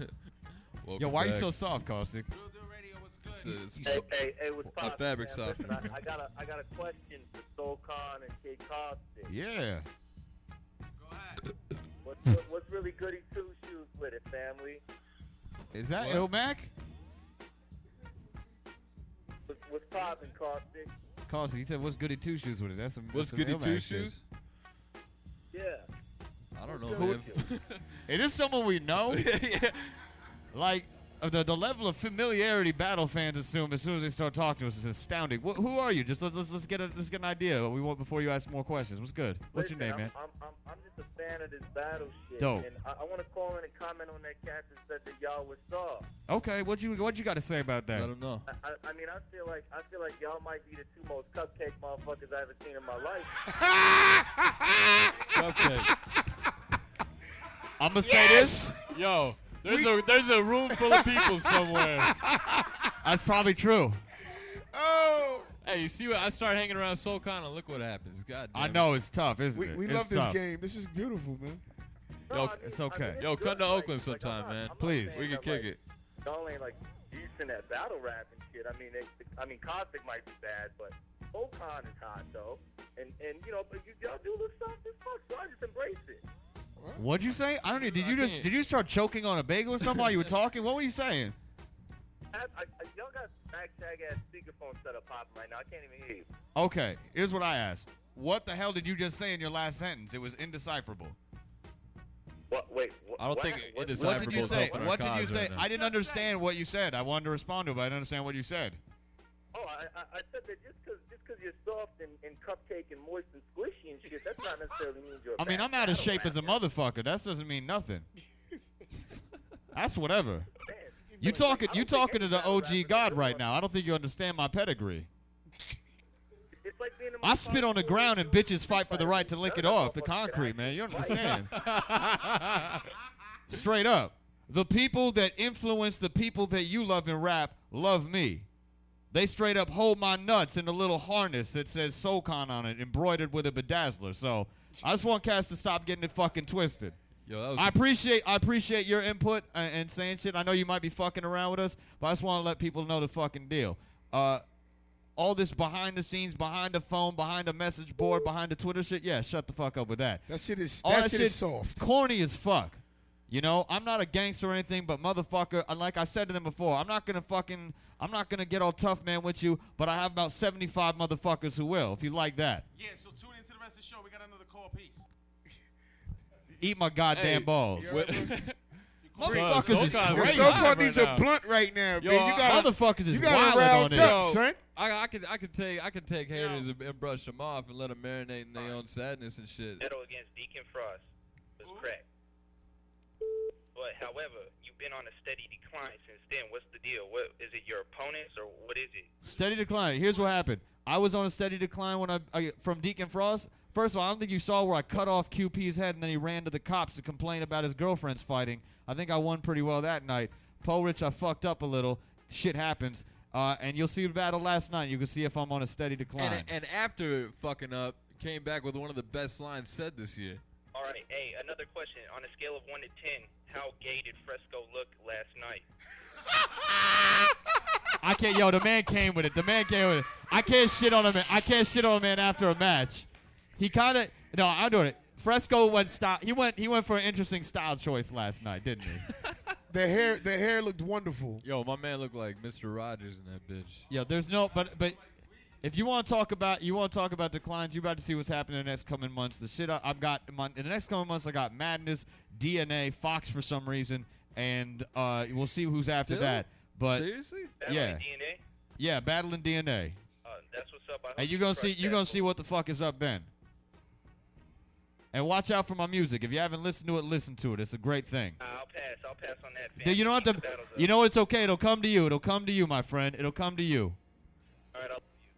Welcome Yo, why are you back. so soft, Caustic? Real Deal Radio was good. It's- it's- Hey, hey, hey, what's My poppin', fabric's man? soft. Listen, I, I got a, I got a question for Soul Khan and Kid Caustic. Yeah. Go ahead. What's, what, what's really goody two shoes with it, family? Is that What? Ilmac? What's, what's poppin', Caustic? Caustic, he said, what's goody two shoes with it? That's some. What's that's some goody two shoes? Yeah. I don't know, What's man. good with It is someone we know. yeah. Like the the level of familiarity battle fans assume as soon as they start talking to us is astounding. Wh- who are you? Just let's, let's let's get a let's get an idea. What we want before you ask more questions. What's good? What's Listen, your name, I'm, man? I'm, I'm, I'm just a fan of this battle shit. Dope. And I, I want to call in and comment on that cat that said that y'all was soft. Okay, what you what you got to say about that? I don't know. I, I, I mean, I feel like I feel like y'all might be the two most cupcake motherfuckers I ever seen in my life. Cupcake. I'm gonna say this. Yo, there's a there's a room full of people somewhere. That's probably true. Oh, Hey, you see what I start hanging around Soul Khan and look what happens. God damn I it. know it's tough, isn't We, it? we It's love this game. This is beautiful, man. Yo, It's okay. Yo, come to Oakland sometime, man. Please. We can kick it. Y'all ain't like decent at battle rap and shit. I mean, they, I mean, Caustic might be bad, but Soul Khan is hot though, and and you know, but you y'all do look soft as fuck, so I just embrace it. What'd you say? I don't know. Did you I just can't- did you start choking on a bagel or something while you were talking? What were you saying? I, I, I, y'all got back tag ass speakerphone set up popping right now. I can't even hear you. Okay, here's what I asked. What the hell did you just say in your last sentence? It was indecipherable. What? Wait. What, I don't what, think what, it is- What did you say? What did you say? right. I didn't understand what you said. I wanted to respond to it, but I didn't understand what you said. Oh, I, I, I said that just because just cause you're soft and, and cupcake and moist and squishy and shit, that's not necessarily mean you're. a I mean, I'm out of shape as a motherfucker. That doesn't mean nothing. That's whatever. Man, You talking? You talking to the OG God right now? I don't think you understand my pedigree. It's like being a I spit on the ground and bitches fight for the right to lick it off the concrete, man. You actually understand? Straight up. The people that influence the people that you love in rap love me. They straight up hold my nuts in a little harness that says Soul Khan on it, embroidered with a bedazzler. So I just want Cass to stop getting it fucking twisted. Yo, that was I appreciate I appreciate your input and, and saying shit. I know you might be fucking around with us, but I just want to let people know the fucking deal. Uh, all this behind the scenes, behind the phone, behind the message board, behind the Twitter shit. Yeah, shut the fuck up with that. That shit is All that, that shit, shit- is soft. Corny as fuck. You know, I'm not a gangster or anything, but motherfucker, uh, like I said to them before, I'm not gonna fucking, I'm not gonna get all tough man with you, but I have about 75 motherfuckers who will, if you like that. Yeah, so tune into the rest of the show. We got another call piece. Eat my goddamn Hey, balls. what- Motherfuckers is Soul Khan Yo, crazy. so so live needs right a blunt right now, Yo, man. You got Motherfuckers is you got wild riled on up, it. son. I, I could I could take I could take haters and, and brush them off and let them marinate in their own sadness and shit. Metal against Deacon Frost was cracked. But however, you've been on a steady decline since then. What's the deal? What is it? Your opponents or what is it? Steady decline. Here's what happened. I was on a steady decline when I, I from Deacon Frost. First of all, I don't think you saw where I cut off QP's head and then he ran to the cops to complain about his girlfriends fighting. I think I won pretty well that night. Poe Rich, I fucked up a little. Shit happens. Uh, and you'll see the battle last night. You can see if I'm on a steady decline. And, and after fucking up, came back with one of the best lines said this year. All right. Hey, another question. On a scale of one to ten, how gay did Fresco look last night? I can't. Yo, the man came with it. The man came with it. I can't shit on a man. I can't shit on a man after a match. He kind of. No, I'm doing it. Fresco went style. He went. He went for an interesting style choice last night, didn't he? The hair, the hair looked wonderful. Yo, my man looked like Mr. Rogers in that bitch. Yo, there's no. But but. If you want to talk about you want to talk about declines, you about to see what's happening in the next coming months. The shit I, I've got in, the next coming months, I got Madness, DNA, Fox for some reason, and uh, we'll see who's after Still? that. But Seriously? Battle Yeah. DNA. yeah, battling DNA. Uh, that's what's up. I hope And you gonna see you that. gonna see what the fuck is up then. And watch out for my music. If you haven't listened to it, listen to it. It's a great thing. I'll pass. I'll pass on that. Yeah, you don't have to. You know it's okay. It'll come to you. It'll come to you, my friend. It'll come to you.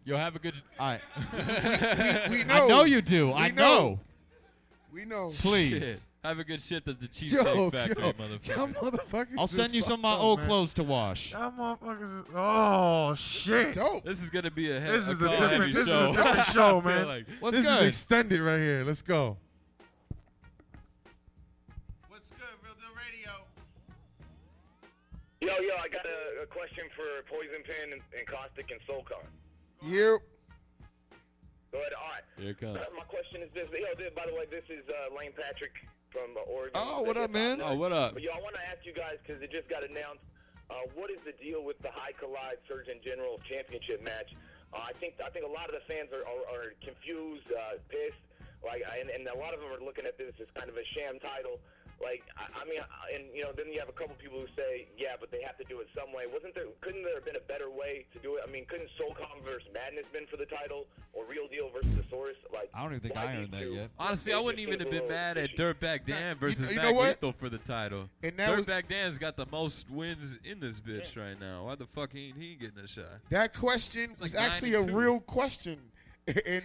All right. I'll Yo, have a good. All right. We I know. know you do. I know. know. We know. Please. Shit. Have a good shit at the Yo, Cheesecake yo, Factory, y'all motherfucker. motherfuckers. I'll send you some of my up, old man. clothes to wash. Y'all motherfuckers is. Oh, shit. Dope. This is gonna be a, he- This a is a call different- heavy this is a show. different show, man. like- What's this good? is extended right here. Let's go. What's good, Real Deal Radio? Yo, yo, I got a, a question for Poison Pen and, and Caustic and Soul Khan. Yeah. Go ahead. All right. Here it comes. Uh, my question is this. Yo, this, by the way, this is uh, Lane Patrick from uh, Oregon. Oh, what up, man? Oh, what up? But, yo, I want to ask you guys because it just got announced. Uh, what is the deal with the High Collide Surgeon General Championship match? Uh, I think I think a lot of the fans are, are, are confused, uh, pissed, like, and, and a lot of them are looking at this as kind of a sham title. Like, I, I mean, I- and you know, then you have a couple people who say, yeah, but they have to do it some way. Wasn't there? Couldn't there have been a better way to do it? I mean, couldn't Soul Khan versus Madness been for the title, or Real Deal versus the Source? Like, I don't even think I these earned that yet. Honestly, I wouldn't even have been mad at Dirtbag Dan versus you Mac know? Lethal for the title. And that was- Dirtbag Dan's got the most wins in this bitch right now. Why the fuck ain't he getting a shot? That question It's was like actually a real question. and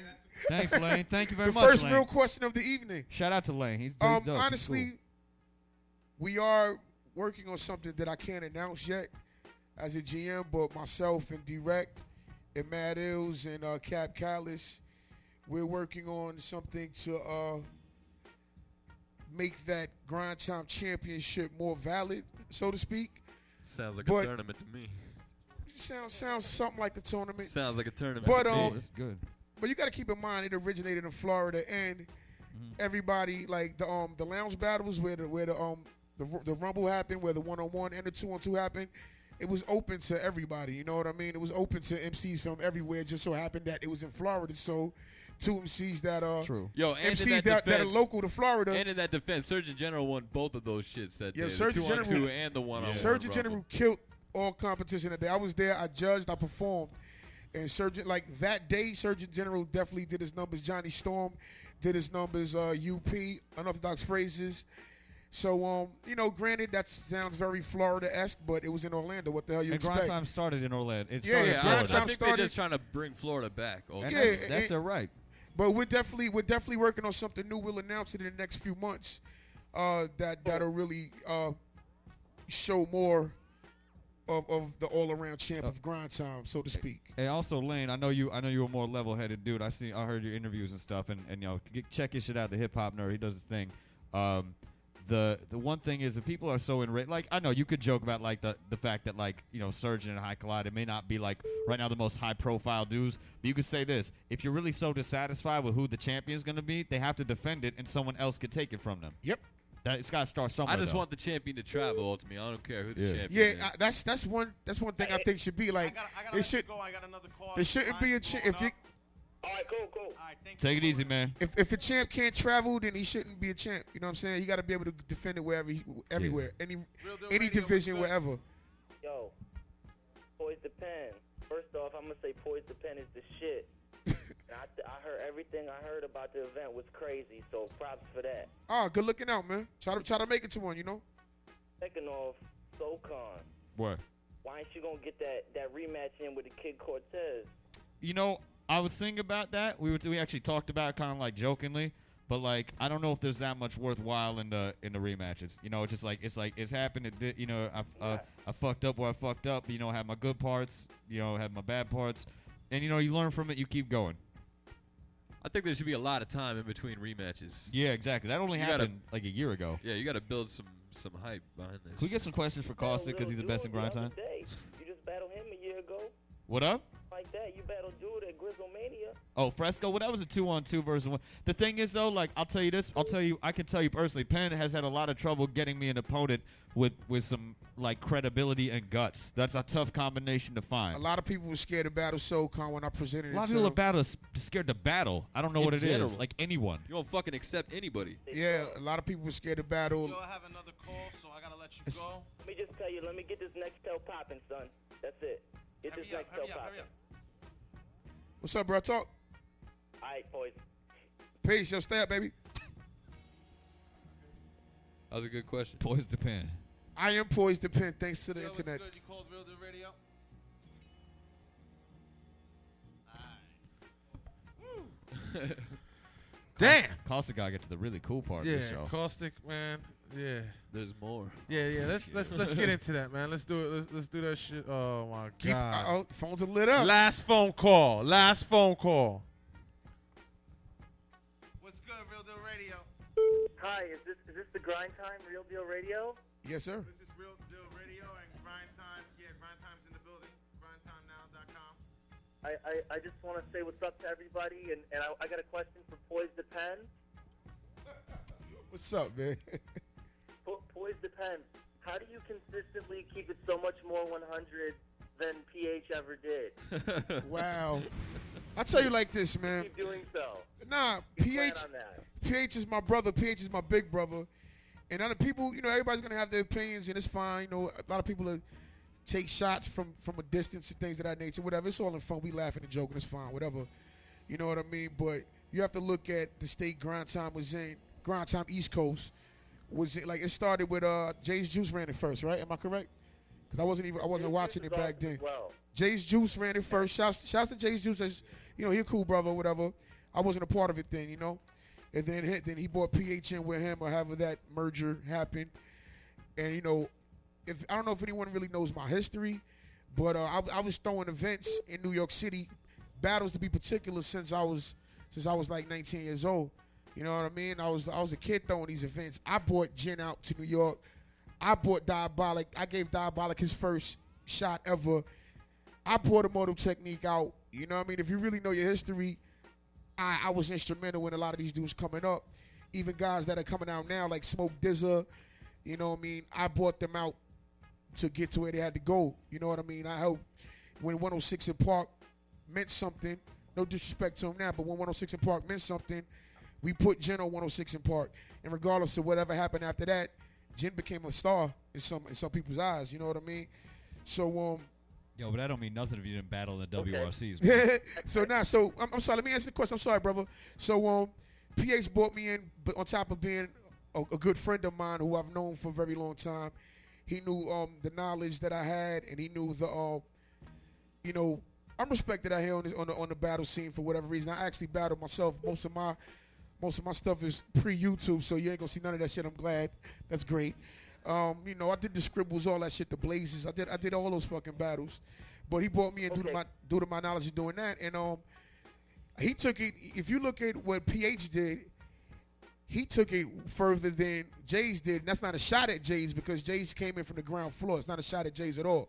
Thanks, Lane. Thank you very the much. first Lane. real question of the evening. Shout out to Lane. He's, he's Um, dope. He's honestly, cool. We are working on something that I can't announce yet as a GM, but myself and Drect and Mad Ills and uh, Cap Callis, we're working on something to uh, make that Grind Time Championship more valid, so to speak. Sounds like But- a tournament to me. Sounds sounds something like a tournament. Sounds like a tournament. But to me. um, That's good. but you got to keep in mind it originated in Florida, and everybody like the um the lounge battles where the where the um the, the rumble happened, where the one on one and the two on two happened. It was open to everybody. You know what I mean? It was open to MCs from everywhere. It just so happened that it was in Florida, so two MCs that uh True. Yo, and in MCs that that, that are local to Florida. And in that defense, Surgeon General won both of those shits that Yeah, day. Surgeon the two on General- two and the one on one. Surgeon General killed all competition that day. I was there. I judged. I performed. And Surgeon, like that day, Surgeon General definitely did his numbers. Johnny Storm did his numbers. Uh, UP, unorthodox phrases. So, um, you know, granted, that sounds very Florida esque, but it was in Orlando. What the hell you And expect? grind time started in Orlando. It Yeah, started yeah, in Grind Florida. Time I think started- they're just trying to bring Florida back. And ultimately. that's, Yeah, that's and- their right. But we're definitely we're definitely working on something new. We'll announce it in the next few months. Uh, that that'll really uh, show more of, of the all around champ of grind time, so to speak. And also, Lane, I know you. I know you're a more level-headed dude. I see. I heard your interviews and stuff, and, and you know, get, check his shit out. The hip hop nerd, he does his thing. Um, the the one thing is, if people are so enraged. Like I know you could joke about like the the fact that like you know, Surgeon and High Collide, it may not be like right now the most high-profile dudes, but you could say this: if you're really so dissatisfied with who the champion is going to be, they have to defend it, and someone else could take it from them. Yep. That it's got to start somewhere. I just though. want the champion to travel. Ultimately, I don't care who the Yeah. champion Yeah, is. I, that's that's one that's one thing I think should be like. I gotta, I gotta It let should you go. I got another call. it shouldn't be a cha- if you All right, cool, cool. All right, thank Take you it easy, man. if if a champ can't travel, then he shouldn't be a champ. You know what I'm saying? You got to be able to defend it wherever, he, everywhere, any any Radio, division, what's wherever. Yo, Poise the Pen. First off, I'm gonna say Poise the Pen is the shit. and I, th- I heard everything I heard about the event was crazy, so props for that. Oh, good looking out, man. Try to try to make it to one. You know. Second off, Soul Khan. What? Why ain't you gonna get that, that rematch in with the Kid Cortez? You know, I was thinking about that. We were we actually talked about kind of like jokingly, but like I don't know if there's that much worthwhile in the in the rematches. You know, it's just like it's like it's happened. It did, you know, I uh, I fucked up where I fucked up. You know, I had my good parts. You know, had my bad parts, and you know, you learn from it. You keep going. I think there should be a lot of time in between rematches. Yeah, exactly. That only You gotta- happened like a year ago. Yeah, you got to build some some hype behind this. Can we get some questions for Caustic because he's the best in grind time? Day. You just battled him a year ago. What up? Like that, you battled dude at Grizzlemania. Oh, Fresco. Well, that was a two-on-two versus one. The thing is, though, like I'll tell you this. I'll tell you. I can tell you personally. Pen has had a lot of trouble getting me an opponent with with some like credibility and guts. That's a tough combination to find. A lot of people were scared to battle Soul Khan when I presented A lot of people are them. battle, scared to battle. I don't know In what it is. general. Like anyone. You don't fucking accept anybody. Yeah, a lot of people were scared to battle. Yo, I have another call, so I gotta let you go. Let me just tell you, let me get this next tail popping, son. That's it. Get Hurry this up, next hurry tail popping. Up. What's up, bro? Talk. All right, boys. Peace. Yo, stay up, baby. That was a good question. Poised to Penn. I am poised to pin thanks to the Yo, internet. good? You called Real Deal Radio? Damn. Caustic gotta get to the really cool part Yeah, of the show. caustic man. Yeah, There's more. yeah, yeah. Let's let's let's get into that, man. Let's do it. Let's, let's do that shit. Oh my Keep. god. Uh, oh, phones are lit up. Last phone call. Last phone call. What's good, Real Deal Radio? Hi, is this is this the Grind Time Real Deal Radio? Yes, sir. This is Real Deal Radio and Grind Time. Yeah, Grind Time's in the building. GrindTimeNow.com. I, I, I just want to say what's up to everybody, and, and I, I got a question for Poise the Pen. What's up, man? Po- Poise depends. How do you consistently keep it so much more 100 than PH ever did? wow. I tell you like this, man. Keep doing so. Nah, Keep PH. PH is my brother. PH is my big brother. And other people, you know, everybody's gonna have their opinions, and it's fine. You know, a lot of people are, take shots from from a distance and things of that nature. Whatever, it's all in fun. We laughing and joking. It's fine. Whatever, you know what I mean. But you have to look at the state grind time was in. Grind time East Coast was in, like it started with uh Jay's Juice ran it first, right? Am I correct? Because I wasn't even I wasn't Jay's watching it back then. Well, Jay's Juice ran it first. Shouts, shouts to Jay's Juice. As, you know, he a cool brother, whatever. I wasn't a part of it then, you know. And then he, then he brought PHN with him, or however that merger happened. And you know, if I don't know if anyone really knows my history, But uh, I, I was throwing events in New York City, battles to be particular, since I was since I was like 19 years old. You know what I mean? I was I was a kid throwing these events. I brought Jin out to New York. I brought Diabolic. I gave Diabolic his first shot ever. I brought a Motor Technique out. You know what I mean? If you really know your history, I, I was instrumental in a lot of these dudes coming up. Even guys that are coming out now, like Smoke DZA, you know what I mean? I brought them out to get to where they had to go. You know what I mean? I helped when 106 & Park meant something. No disrespect to him now, but when 106 & Park meant something, we put Jin on 106 & Park. And regardless of whatever happened after that, Jin became a star in some in some people's eyes. You know what I mean? So um, Yo, but that don't mean nothing if you didn't battle in the WRCs. man. so now, so I'm, I'm sorry. Let me answer the question. I'm sorry, brother. So um, PH brought me in, but on top of being a, a good friend of mine who I've known for a very long time, he knew um the knowledge that I had, and he knew the uh, you know, I'm respected out here on, this, on the on the battle scene for whatever reason. I actually battled myself. Most of my most of my stuff is pre YouTube, so you ain't gonna see none of that shit. I'm glad. That's great. Um, you know, I did the scribbles, all that shit, the blazes. I did I did all those fucking battles. But he brought me in due to my due to my knowledge of doing that. And um he took it if you look at what PH did, he took it further than Jay's did. And that's not a shot at Jay's because Jay's came in from the ground floor. It's not a shot at Jay's at all.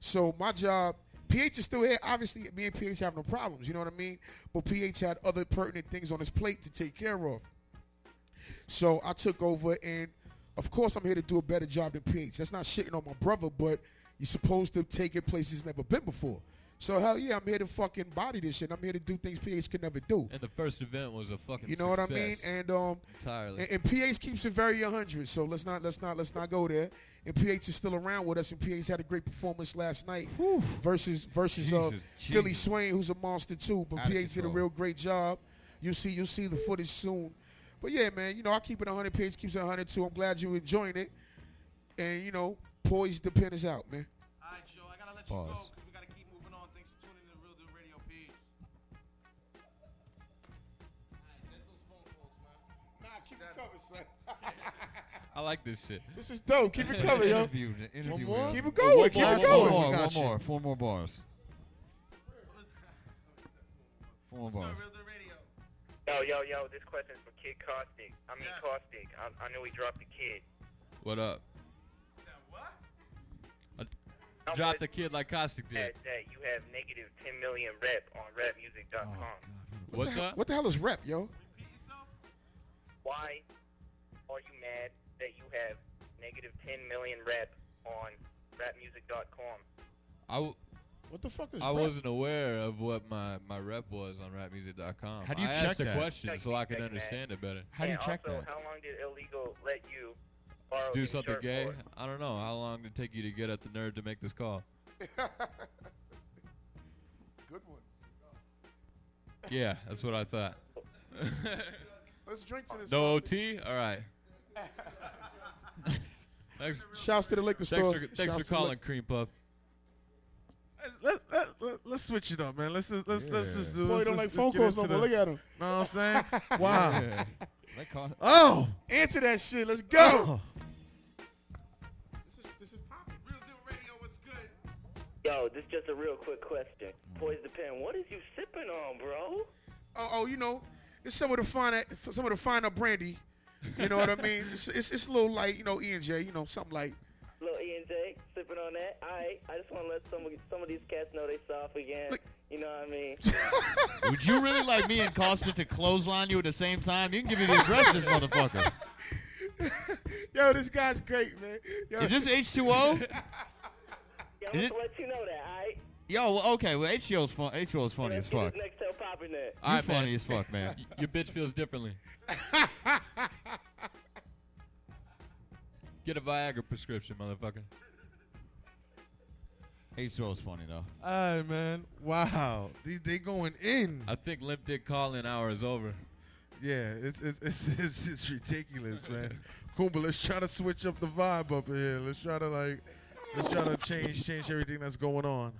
So my job, PH is still here. Obviously, me and PH have no problems. You know what I mean? But PH had other pertinent things on his plate to take care of. So I took over, and of course, I'm here to do a better job than PH. That's not shitting on my brother, but you're supposed to take it places he's never been before. So hell yeah, I'm here to fucking body this shit. I'm here to do things PH could never do. And the first event was a fucking. You know what I mean? And um, entirely. and, and PH keeps it very 100. So let's not let's not let's not go there. And PH is still around with us. And PH had a great performance last night versus versus uh, Jesus, Philly Swain, who's a monster too. But Outta PH did a real great job. You'll see you'll see the footage soon. But yeah, man, you know I keep it 100. PH keeps it 100 too. I'm glad you're enjoying it. And you know, poised the pen is out, man. All right, Joe, I gotta let you go I like this shit. This is dope. Keep it coming, yo. Interview, interview more? Keep it oh, going, One keep more, it one going. more, We one more, four more bars. Four more bars. Yo, yo, yo, this question's for Kid Caustic. I mean, Caustic. I, I know he dropped the kid. What up? How Drop much the kid like Caustic did. That, that you have negative 10 million rep on rapmusic.com. Oh, what What's the hell. What the hell is rep, yo? Why are you mad that you have negative 10 million rep on rapmusic.com? I, w- What the fuck is I rep? wasn't aware of what my, my rep was on rapmusic.com. How do you I check asked a question Check so I check can that. understand it better. How do you and check also, that? how long did Illegal let you borrow Do something gay? for? I don't know. How long did it take you to get up the nerve to make this call? Good one. Yeah, that's what I thought. Let's drink to this. no OT? All right. Thanks, Shouts to the liquor thanks store. for, thanks Shouts for the calling, liquor- Cream Puff. Let's, let, let, let, let's switch it up, man. Let's just, let's let's just do. Boy, let's, don't let's- like phone calls no more. Look at him. Know what I'm saying? Wow. Yeah. Oh. Answer that shit. Let's go. Oh. Real Deal Radio was good. Yo, this is just a real quick question. Poise the pen. What is you sipping on, bro? Oh, oh, you know, it's some of the finer, some of the finer brandy. You know what I mean? It's, it's it's a little light, you know, E and J, you know, something like. Little E and J sipping on that. All right. I just want to let some of some of these cats know they soft again. Look- You know what I mean? Would you really like me and Caustic to clothesline you at the same time? You can give me the address, this motherfucker. Yo, this guy's great, man. Yo, Is this H2O? Yeah, I'm gonna let you know that. All right. Yo, well, okay, well, H2O's fun. H2O's funny as Let's get fuck. next tail popping there. All You right, man. funny as fuck, man. Your bitch feels differently. Get a Viagra prescription, motherfucker. H2O's funny though. All right, man. Wow. They, they going in. I think Limp Dick calling hour is over. Yeah, it's it's it's, it's, it's ridiculous, man. Cool, but let's try to switch up the vibe up here. Let's try to like, let's try to change change everything that's going on.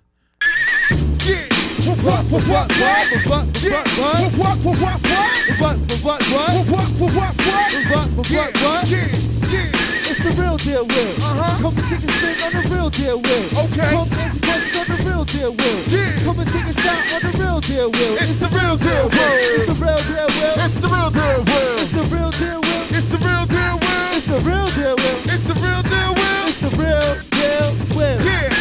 It's the real deal will. Uh-huh. Come and take a spin on the real deal will. Okay. Come answer questions on the real deal will. Yeah. Come and take a shot on the real deal will. It's the real deal will. It's the real deal will. It's the real deal will. It's the real deal will. It's the real deal will. It's the real deal will. It's the real deal will. It's the real deal will. Yeah.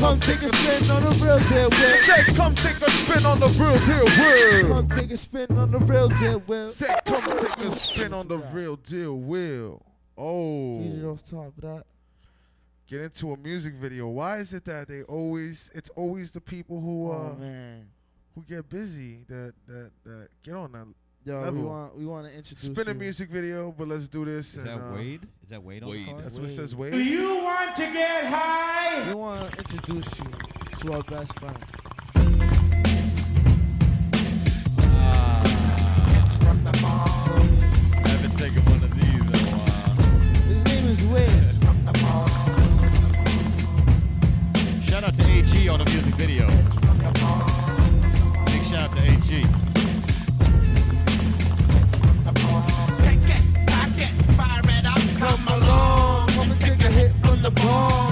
Come take a spin on the real deal will. Say, come take a spin on the real deal will. Come take a spin on the real deal will. Say, come take a spin on the real deal will. Oh. off top of that. Get into a music video. Why is it that they always? It's always the people who uh Oh man. who get busy that that that get on that Yo, we level. want we want to introduce Spin a you. music video, but let's do this. Is and, that uh, Wade? Is that Wade on the card? That's what it says. Wade. Wade. you want to get high? We want to introduce you to our best friend. I haven't taken one of these in a while. His name is Wade. Shout out to AG on the music video. Big shout out to AG. Oh.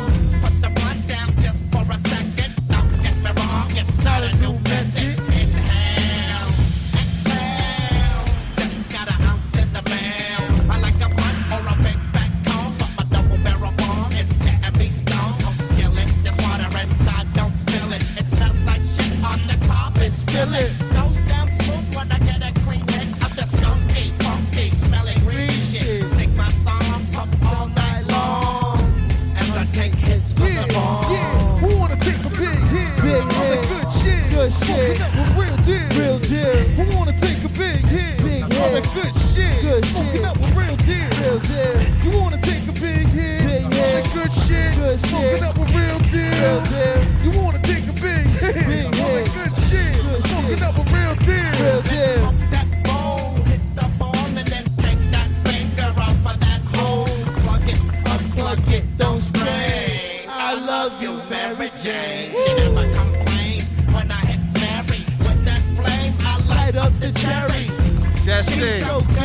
Thursday.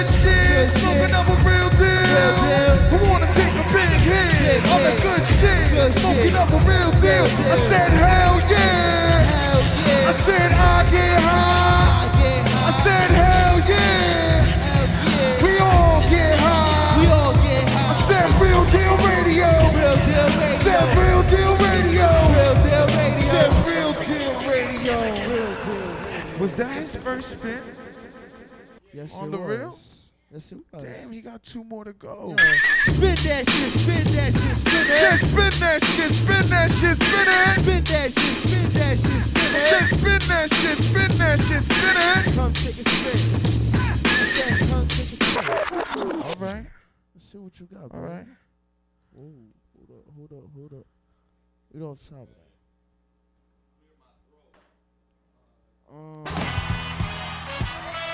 Good shit. Smoking up with real deal. Real deal. Who wanna take a big hit? Big on the hit. good shit. Good Smoking up with real deal. I said hell yeah. Hell yeah. I said I get high. I high. I said hell yeah. We all get high. We all get I said real deal radio. Real deal radio. Said real deal radio. Real deal radio. Said real deal radio. Was that his first spin? Yes, On it the was. real? Yes, it was. Damn, he got two more to go. Yo, Spin that shit, spin that shit, spin Said it. spin that shit, spin that shit, spin it. Spin that shit, spin that shit, spin Said it. spin that shit, spin that shit, spin it. Come take a spin. I said, come take a spin. All right, Let's see what you got, all bro. right. Ooh, hold up, hold up, hold up. We don't top of that. Um,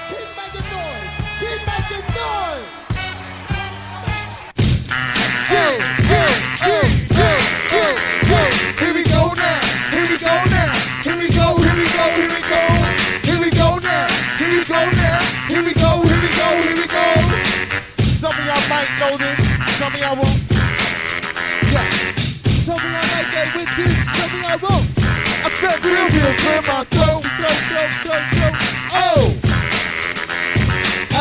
keep making noise. Here we go now. Here we go now. Here we go. Here we go. Here we go. Here we go now. Here we go now. Here we go. Here we go. Here we go. Some of y'all might know this. Some of y'all won't. Yeah. Some of y'all like that with this. Some of y'all won't. I real clear my throat. Throw, throw, throw, throw. Oh,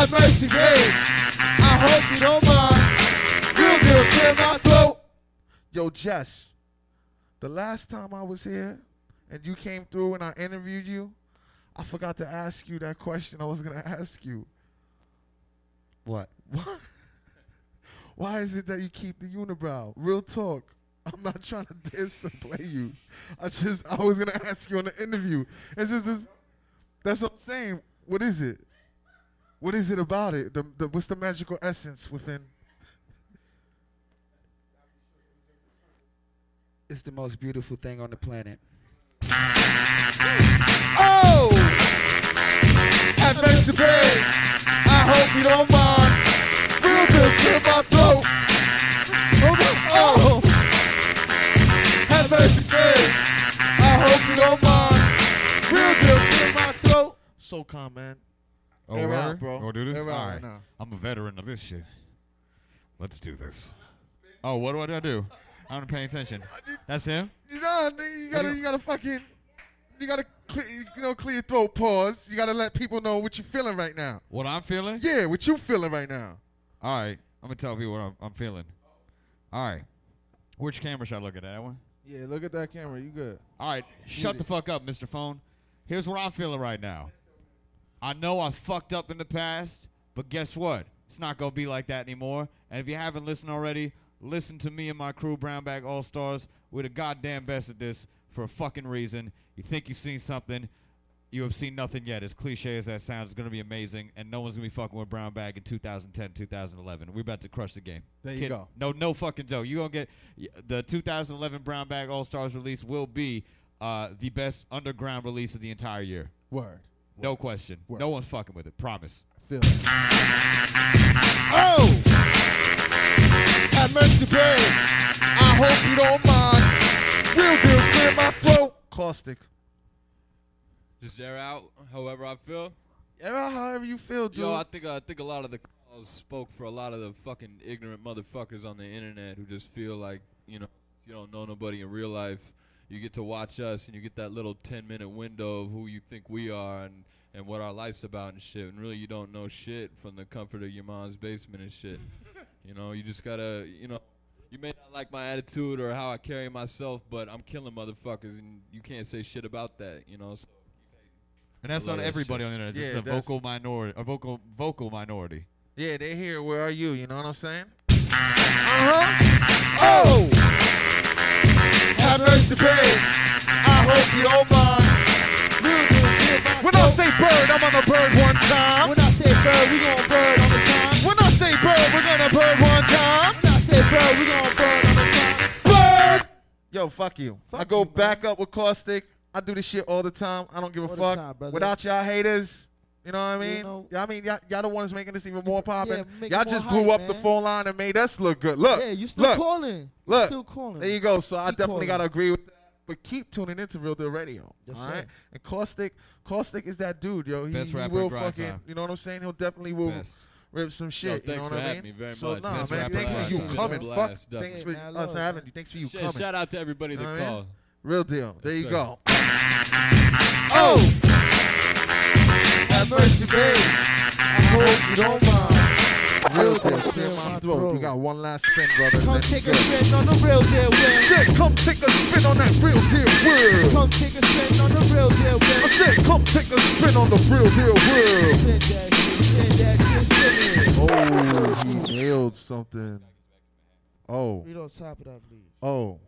Have mercy, babe. I hope you don't mind. deal, clear my throat. Yo, Jess, the last time I was here and you came through and I interviewed you, I forgot to ask you that question I was gonna ask you. What? What? Why is it that you keep the unibrow? Real talk. I'm not trying to diss or play you. I just I was gonna ask you on the interview. It's just that's what I'm saying. What is it? What is it about it? The, the what's the magical essence within? It's the most beautiful thing on the planet. Oh! Have mercy, babe. I hope you don't mind. Real deal, clear my throat. Oh! Have mercy, babe. I hope you don't mind. Real deal, clear my throat. So calm, man. Oh, Air word? out, bro. Go do this? Air out All right right. now. I'm a veteran of this shit. Let's do this. Oh, what do I do? I'm not paying attention. That's him? You know, nigga, you gotta, you gotta fucking, you gotta, clear, you know, clear your throat. Pause. You gotta let people know what you're feeling right now. What I'm feeling? Yeah, what you feeling right now. All right. I'm going to tell people what I'm, I'm feeling. All right. Which camera should I look at? That one? Yeah, look at that camera. You good? All right, shut the fuck up, Mr. Phone. Here's what I'm feeling right now. I know I fucked up in the past, but guess what? It's not gonna be like that anymore. And if you haven't listened already, listen to me and my crew, Brown Bag All Stars. We're the goddamn best at this for a fucking reason. You think you've seen something, you have seen nothing yet. As cliche as that sounds, it's gonna be amazing, and no one's gonna be fucking with Brown Bag in 2010, 2011. We're about to crush the game. There you go. No, no fucking joke. You gonna get the 2011 Brown Bag All Stars release will be uh, the best underground release of the entire year. Word. No question. No one's fucking with it. Promise. Feel Oh! Have mercy, babe. I hope you don't mind. Real deal, clear my throat. Caustic. Just air out however I feel. Air out however you feel, dude. Yo, I think I think a lot of the calls spoke for a lot of the fucking ignorant motherfuckers on the internet who just feel like you know you don't know nobody in real life. You get to watch us and you get that little ten minute window of who you think we are and and what our life's about and shit. And really, you don't know shit from the comfort of your mom's basement and shit. you know, you just gotta you know. You may not like my attitude or how I carry myself, but I'm killing motherfuckers, and you can't say shit about that, you know. So And that's I love on everybody shit. on the internet. Just Yeah, a vocal minority, a vocal vocal minority. Yeah, they hear. Where are you? You know what I'm saying? Uh-huh. Oh! Have mercy, babe. I hope you don't mind. Real deal, clear my When I say bird, I'm on the bird one time. When I say bird, we gon' bird on the time. When I say bird, we're gonna bird one time. When I say bird, we gon' bird on the time. Bird! Yo, fuck you. I go back up with Caustic. I do this shit all the time. I don't give a All the fuck. time. Without y'all haters, you know what I You mean? know- Yeah, I mean, y'all, y'all the ones making this even more popping. make y'all just blew hype, up the man. phone line and made us look good. Look, Yeah, you still look, calling. Look, Still calling. There you go. So I definitely gotta agree with that. But keep tuning into Real Deal Radio. Yes, all sir. right. And Caustic, Caustic is that dude, yo. He, Best he rapper will in grind fucking. time. You know what I'm saying? He'll definitely will Best. rip some shit. you thanks know for what I having mean? me very so much. nah, Best man. Thanks for you grind time. coming. Been Fuck. blast, Thanks for definitely. us having you. Thanks for you Shit, coming. shout out to everybody that Know what I mean? called. Real deal. There you go. Oh! I hope you don't mind. Real deal. Clear my throat. You got one last spin, brother. Come take you a spin on the real deal wheel. Shit, come take a spin on that real deal wheel. Come take a spin on the real deal I wheel. said, come take a spin on the real deal. Spin that shit, spin that shit, spin it. Oh, he nailed something. Oh, We don't top it up, please. oh.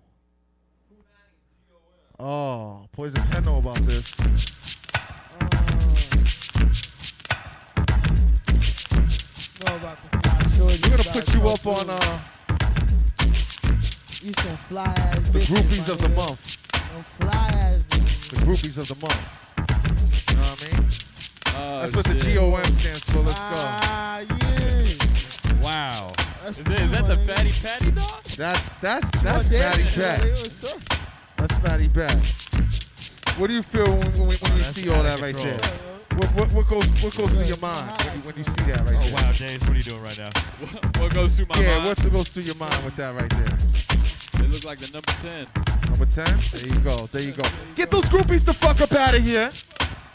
Oh, Poison Pen know about this. Know about the fly. We're gonna put you no up on food. uh, You some fly ass the groupies of the month. Fly ass. The groupies of the month. You know what I mean? Oh, That's what the. GOM stands for. Let's go. Ah, yeah. Wow. That's Is, it, is that the my fatty patty dog? That's that's that's Oh, damn. Fatty Yeah, Pat. what's up? That's Fatty Pat. What do you feel when, when, when you see all that of right control. there? What, what, what goes what goes through your mind when you, when you see that right Oh there? Oh wow, James, what are you doing right now? What, what goes through my Yeah, mind? what goes through your mind with that right there? They look like the number 10. Number 10? There you go. There you go. Get those groupies the fuck up out of here.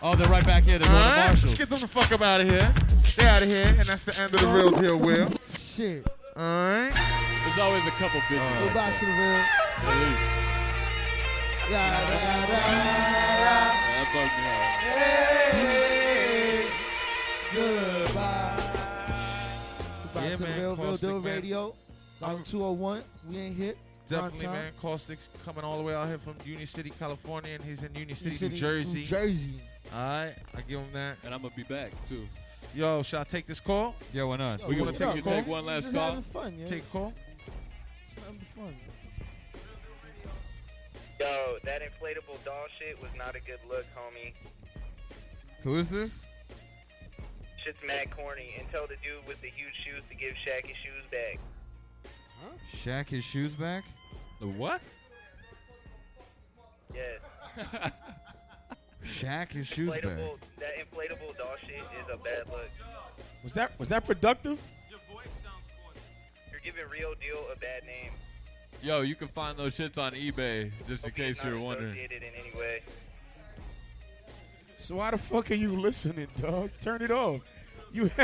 Oh, they're right back here. They're going to Alright? Marshalls. Let's get them the fuck up out of here. They're out of here, and that's the end of the real deal, Will. Shit. Alright? There's always a couple bitches. Uh, go like back that, to the real. At least. Hey, goodbye. Goodbye Yeah, to man, the real, real deal radio. On 201. We ain't hit. Definitely, man. Caustic's coming all the way out here from Union City, California, and he's in Union City, City, New Jersey. New Jersey. Alright, I give him that. And I'm going to be back, too. Yo, should I take this call? Yeah, why not? Yo, We what can- up, we bro? can take one last Just call. having fun, yeah. Take a call. Just having fun. Yo, that inflatable doll shit was not a good look, homie. Who is this? Shit's mad corny. And tell the dude with the huge shoes to give Shaq his shoes back. Huh? Shaq his shoes back? The what? Yes. Shaq his shoes back. inflatable, that inflatable doll shit is a bad look. Was that was that productive? You're giving Real Deal a bad name. Yo, you can find those shits on eBay, just in Hope case you're wondering. in any way. So why the fuck are you listening, dog? Turn it off. You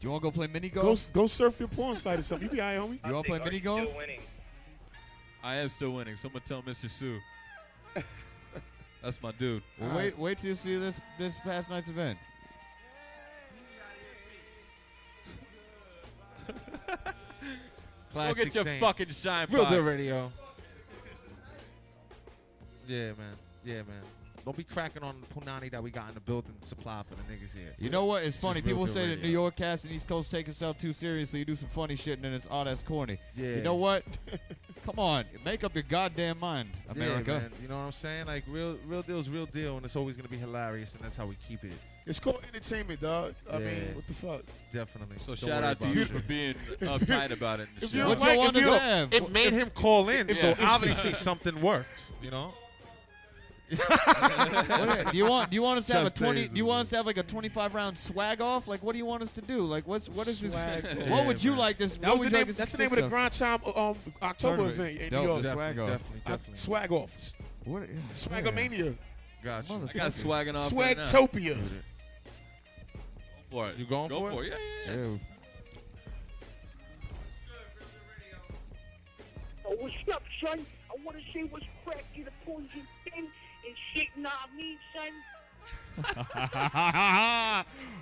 You want to go play mini golf? go surf your porn site or something. You be alright, homie. You want to play mini golf? Still winning. I am still winning. Someone tell Mr. Sue. That's my dude. Well, wait, wait till you see this this past night's event. Go get your Saint. fucking shine Real box. Deal Radio. Yeah, man. Yeah, man. Don't be cracking on the punani that we got in the building supply for the niggas here. You know what? It's Just funny. Real People Deal say that New York cast and East Coast take itself too seriously. You do some funny shit and then it's all that's corny. Yeah. You know what? Come on, make up your goddamn mind, America. Yeah, man. You know what I'm saying? Like real, real deal's real deal, and it's always gonna be hilarious, and that's how we keep it. It's called entertainment, dog. I Yeah. mean, what the fuck? Definitely. So Don't shout out to about you it. for being uptight about it. And if shit. What you want if us you- to have? It made him call in, if- so obviously something worked. You know. What- do you want? Do you want us to have a Just twenty? days Do you want us to have like a twenty-five round swag off? Like, what do you want us to do? Like, what's what is this? Swag off. what Yeah, would you man. like this? That what was would the you name, like that's the name of the consist Grand Time um, October Tournament. event in Dope, New York. the swag off. Definitely, Uh, definitely. swag offs. What? yeah, Swagomania. Got you. Mother- I got swagging off right now. Swagtopia. For it. You going Go for it? for it? Yeah, yeah, yeah. Ew. Oh, what's up, son? I want to say what's cracking the poison pen and shit, nah, I mean, son.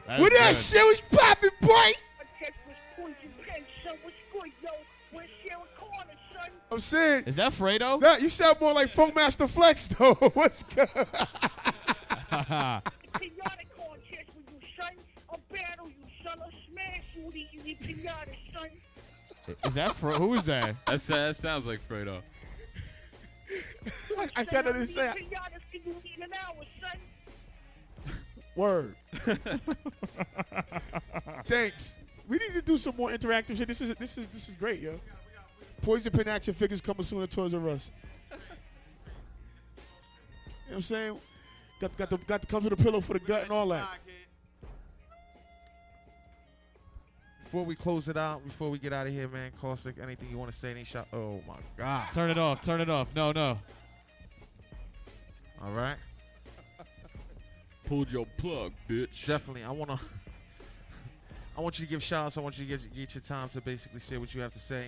That's What that shit was popping, boy? I text was poison pen, son. What's good, yo? We're sharing corner, son. I'm saying. Is that Fredo? Nah, you sound more like Funkmaster Flex, though. What's good? Pinata contest with you, son. I'll battle you, son. I'll smash you with you, you pinata, son. Is that Fre- who is that? That's, that sounds like Fredo. I, I got nothing to say. Pinatas can you need an hour, son. Word. Thanks. We need to do some more interactive shit. This is this is this is great, yo. Poison Pen action figures coming soon at Toys R Us. You know what I'm saying? Got got the got the comes with a pillow for the gut and all that. Before we close it out, before we get out of here, man, Caustic, anything you want to say? Any shot? Oh my God! Turn it off. Turn it off. No, no. All right. Pulled your plug, bitch. Definitely. I wanna. I want you to give shout outs. I want you to get, get your time to basically say what you have to say.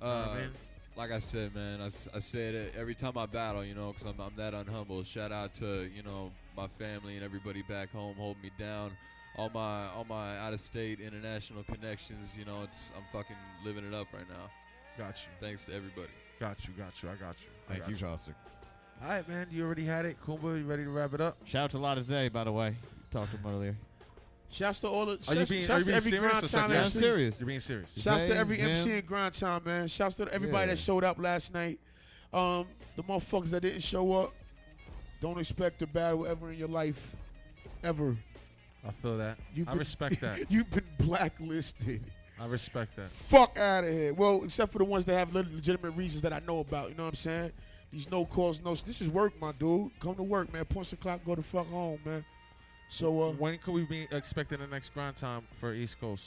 You know I Uh, mean? like I said, man, I say it every time I battle, you know, because I'm, I'm that unhumble. Shout out to you know my family and everybody back home holding me down. All my all my out of state international connections, you know, it's I'm fucking living it up right now. Got you. Thanks to everybody. Got you. Got you. I got you. I Thank got you, Caustic. All right, man. You already had it. Kumba, you ready to wrap it up? Shout out to Lotta Zay, by the way. Talked to him earlier. Shouts to all the Are you shouts, being, are you being every serious grind or time sarcastic? I'm serious. You're being serious. Shouts to Zay, every MC Zim. in grind time, man. Shouts to everybody Yeah. that showed up last night. Um, the motherfuckers that didn't show up, don't expect a battle ever in your life, ever. I feel that. You've I been- respect that. You've been blacklisted. I respect that. Fuck out of here. Well, except for the ones that have legitimate reasons that I know about. You know what I'm saying? These no calls, no. This is work, my dude. Come to work, man. Punch the clock, go the fuck home, man. So uh, when could we be expecting the next grind time for East Coast?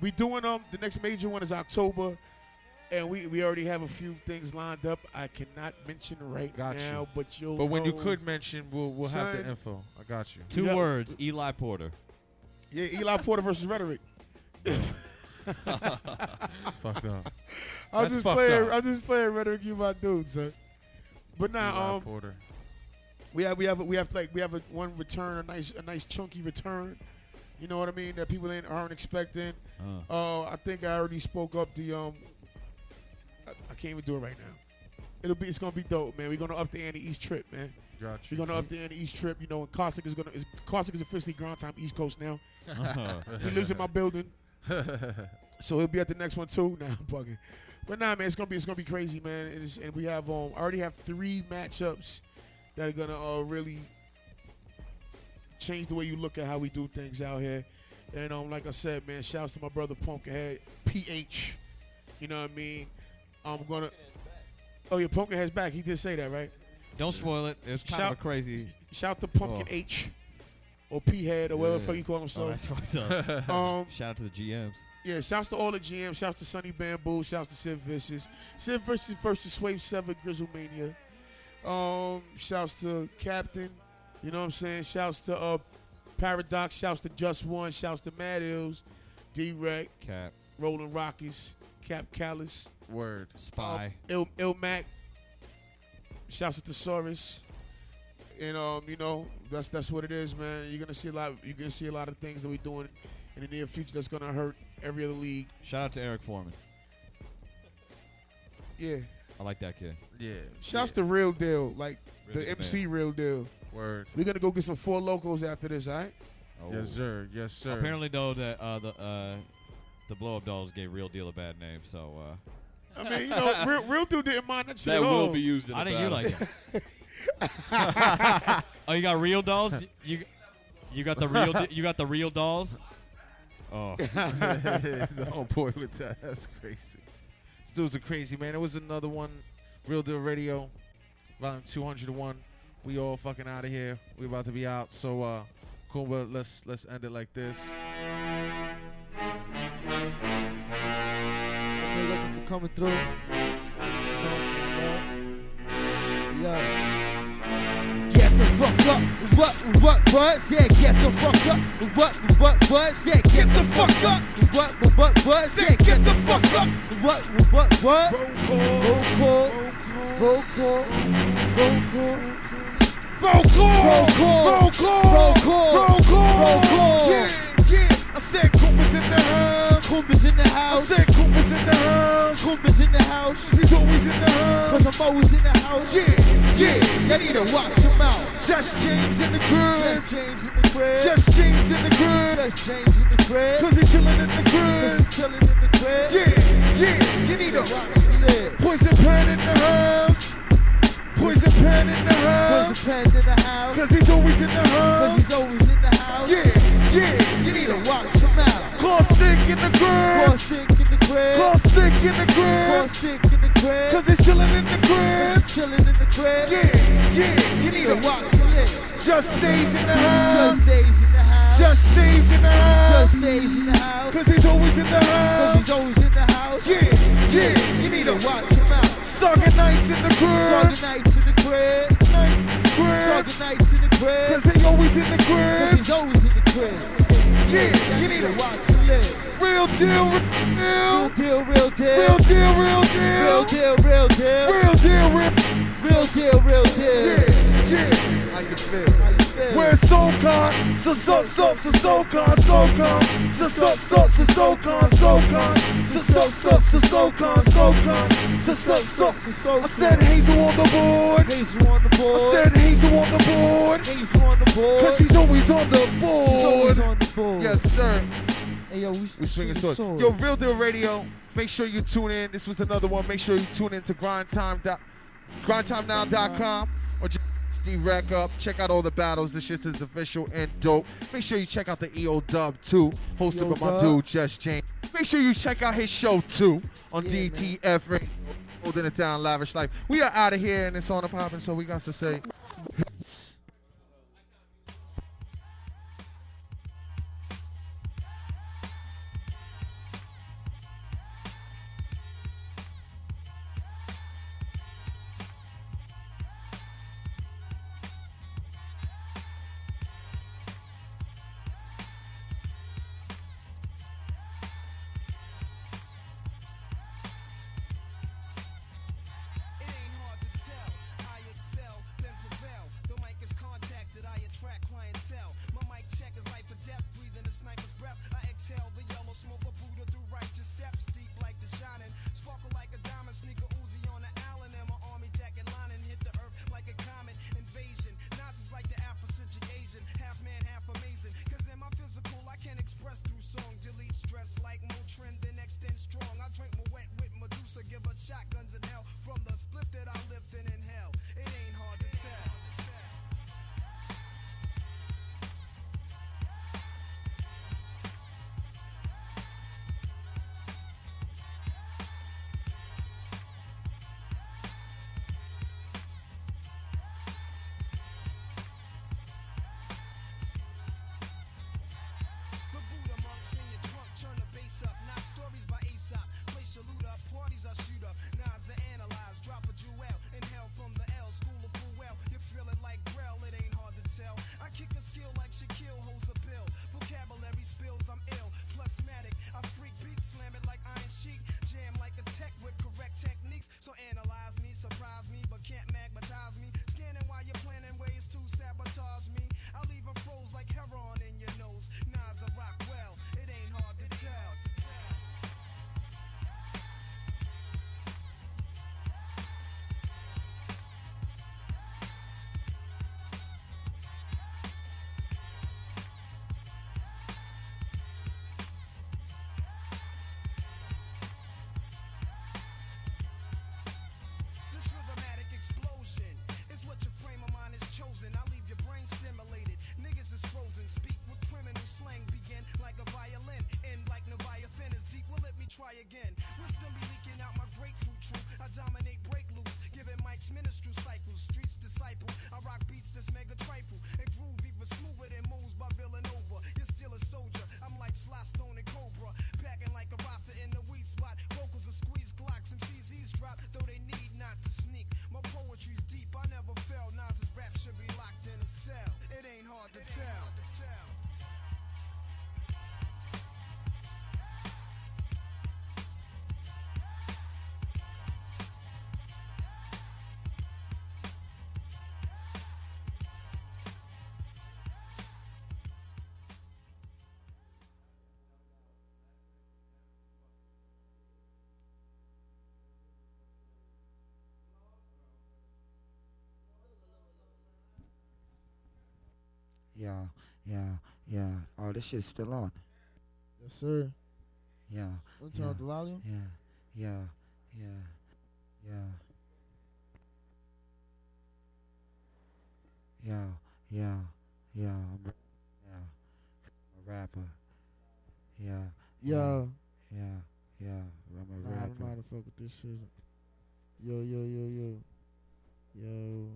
we doing um the next major one is October, and we we already have a few things lined up. I cannot mention right Got now, you. but you'll. But when you could mention, we'll we'll have the info. I got you. Two got- words. Eli Porter. yeah, Eli Porter versus Rhetoric. fucked up. I That's just fucked playing. up. I was just playing Rhetoric. You my dude, son. But now, Eli um, Porter. we have we have we have like we have a one return, a nice a nice chunky return. You know what I mean? That people ain't aren't expecting. Uh. Uh, I think I already spoke up the um. I, I can't even do it right now. It'll be. It's gonna be dope, man. We're gonna up the ante East trip, man. Gotcha. We're gonna up the ante East trip. You know, and Caustic is gonna. Is, Caustic is officially Grind Time East Coast now. he lives in my building, so he'll be at the next one too. Nah, I'm bugging. But nah, man, it's gonna be it's gonna be crazy, man. Is, and we have um, I already have three matchups that are gonna uh, really change the way you look at how we do things out here. And um, like I said, man, shouts to my brother Pumpkinhead, PH. You know what I mean? I'm gonna. Oh, yeah, Pumpkinhead's back. He did say that, right? Don't spoil it. It was kind Shout- of crazy. Shout to Pumpkin Oh. H, or P Head, or whatever the Yeah. fuck you call Oh, himself. that's fucked up. um, Shout out to the GMs. yeah, shouts to all the GMs. Shouts to Sonny Bamboo. Shouts to Sid Vicious. Sid Vicious versus Swave Seven Grizzlemania. Um, shouts to Captain. You know what I'm saying? Shouts to uh, Paradox. Shouts to Just One. Shouts to Mad Ills. Drect. Cap. Rolling Rockies. Cap Callus. Word. Spy. Um, Il, Il Mac. Shouts to Thesaurus. And um, you know, that's that's what it is, man. You're gonna see a lot. You're gonna see a lot of things that we're doing in the near future that's gonna hurt every other league. Shout out to Eric Foreman. Yeah. I like that kid. Yeah. Shouts to Real Deal, like Real the Deal MC Real Deal. Word. We're gonna go get some Four Lokos after this, all right? Yes, sir. Yes, sir. Apparently, though, that uh, the uh, the blow up dolls gave Real Deal a bad name, so. Uh, I mean, you know, Real, Real Deal didn't mind that shit That at will all. be used in I the think you battle. like it. oh, you got real dolls? You you got the real you got the real dolls? Oh. He's on board with that. That's crazy. These dudes are crazy, man. It was another one. Real Deal Radio, volume 201. We all fucking out of here. We about to be out. So, uh, cool, but let's let's end it like this. Okay, looking for coming through. Yeah. Get the fuck up, what, what, what, yeah, get the fuck up, what, what, what, yeah, get the fuck up, what, what, what, yeah, get the fuck up, what, what, what, call, Roll call! roll call, Roll call! roll call, Yeah, yeah. I said Cooper's in the house. Cooper's in the house. I said Cooper's in the house. Cooper's in the house. He's always in the house. Cause I'm always in the house. Yeah, yeah. You need to watch him out. Just James in the crib. Just James in the crib. Just James in the crib. Just James in the crib. Cause he's chilling in the Cause he's chilling in the crib. Yeah, yeah. You need to Watch him. Poison pen in the house. Poison pen in the house. he's pen in the house. Cause he's always in the Cause he's always in the house. Yeah, yeah. You need to watch out. Call stick in the crib. Call sick in the crib. Caustic in the crib. sick in the crib. Cause he's chilling in the crib. he's chilling in the crib. Yeah, yeah. You need to watch him live. Just stays in the house. Just stays in the house. Just stays in the house. Just stays in the house. Cause he's always in the Cause he's always in the house. Yeah, yeah. You need to watch him out. Sucking nights in the crib. Saga nights in the crib. Night crib. Saga nights in the crib. Cause they always in the Cause he's always in the crib. Yeah, You need to watch him live. Real deal, real Real deal. deal, real deal. Real deal, real deal. deal, real deal. Real deal, real Real deal, real deal. Yeah, yeah. How you feel? How you feel? Where's Soul Khan? So so so so Soul Khan, SoCon. So so so so Soul Khan, SoCon. So so so so Soul Khan, SoCon. So so so so so I said Hazel on the board. Hazel on the I said Hazel on the board. Hazel on the board. Cause she's always on the always board. on the board. Yes, sir. Hey yo, we, We swinging swing swords. Yo, Real Deal Radio. Make sure you tune in. This was another one. Make sure you tune in to grindtime. grindtimenow.com or just D-Rec up. Check out all the battles. This shit is official and dope. Make sure you check out the EO Dub too, hosted by my dude Just James. Make sure you check out his show too on Yeah. DTF. Holding it down, lavish life. We are out of here and it's on the popping, so we got to say. Yeah, yeah, yeah. Oh, this shit's still on. Yes, sir. Yeah. Let's turn yeah, up the volume. Yeah, yeah, yeah, yeah. Yeah, yeah, yeah. I'm a, yeah. I'm a rapper. Yeah. Yo. Yeah, yeah. yeah I'm a nah, rapper. I don't know how to fuck with this shit. Yo, yo, yo, yo. Yo.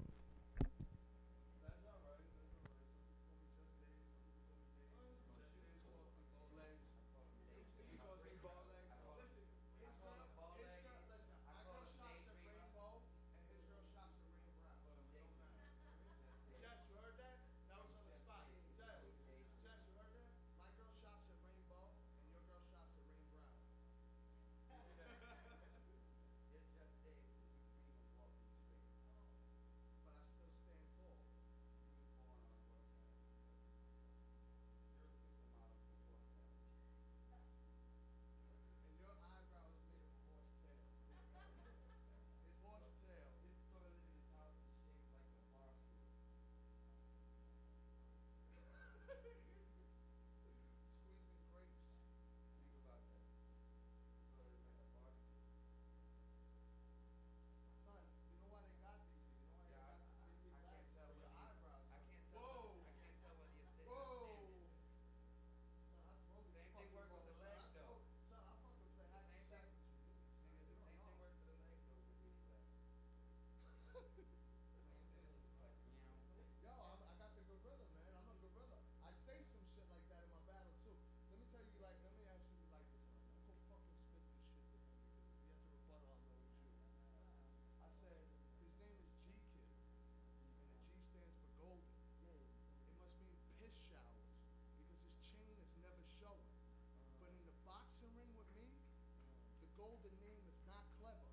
golden name is not clever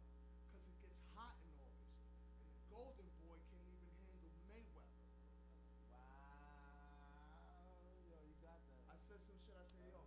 because it gets hot in August. And the golden boy can't even handle Mayweather. Wow. Yo, you got that. I said some shit. I said, yo,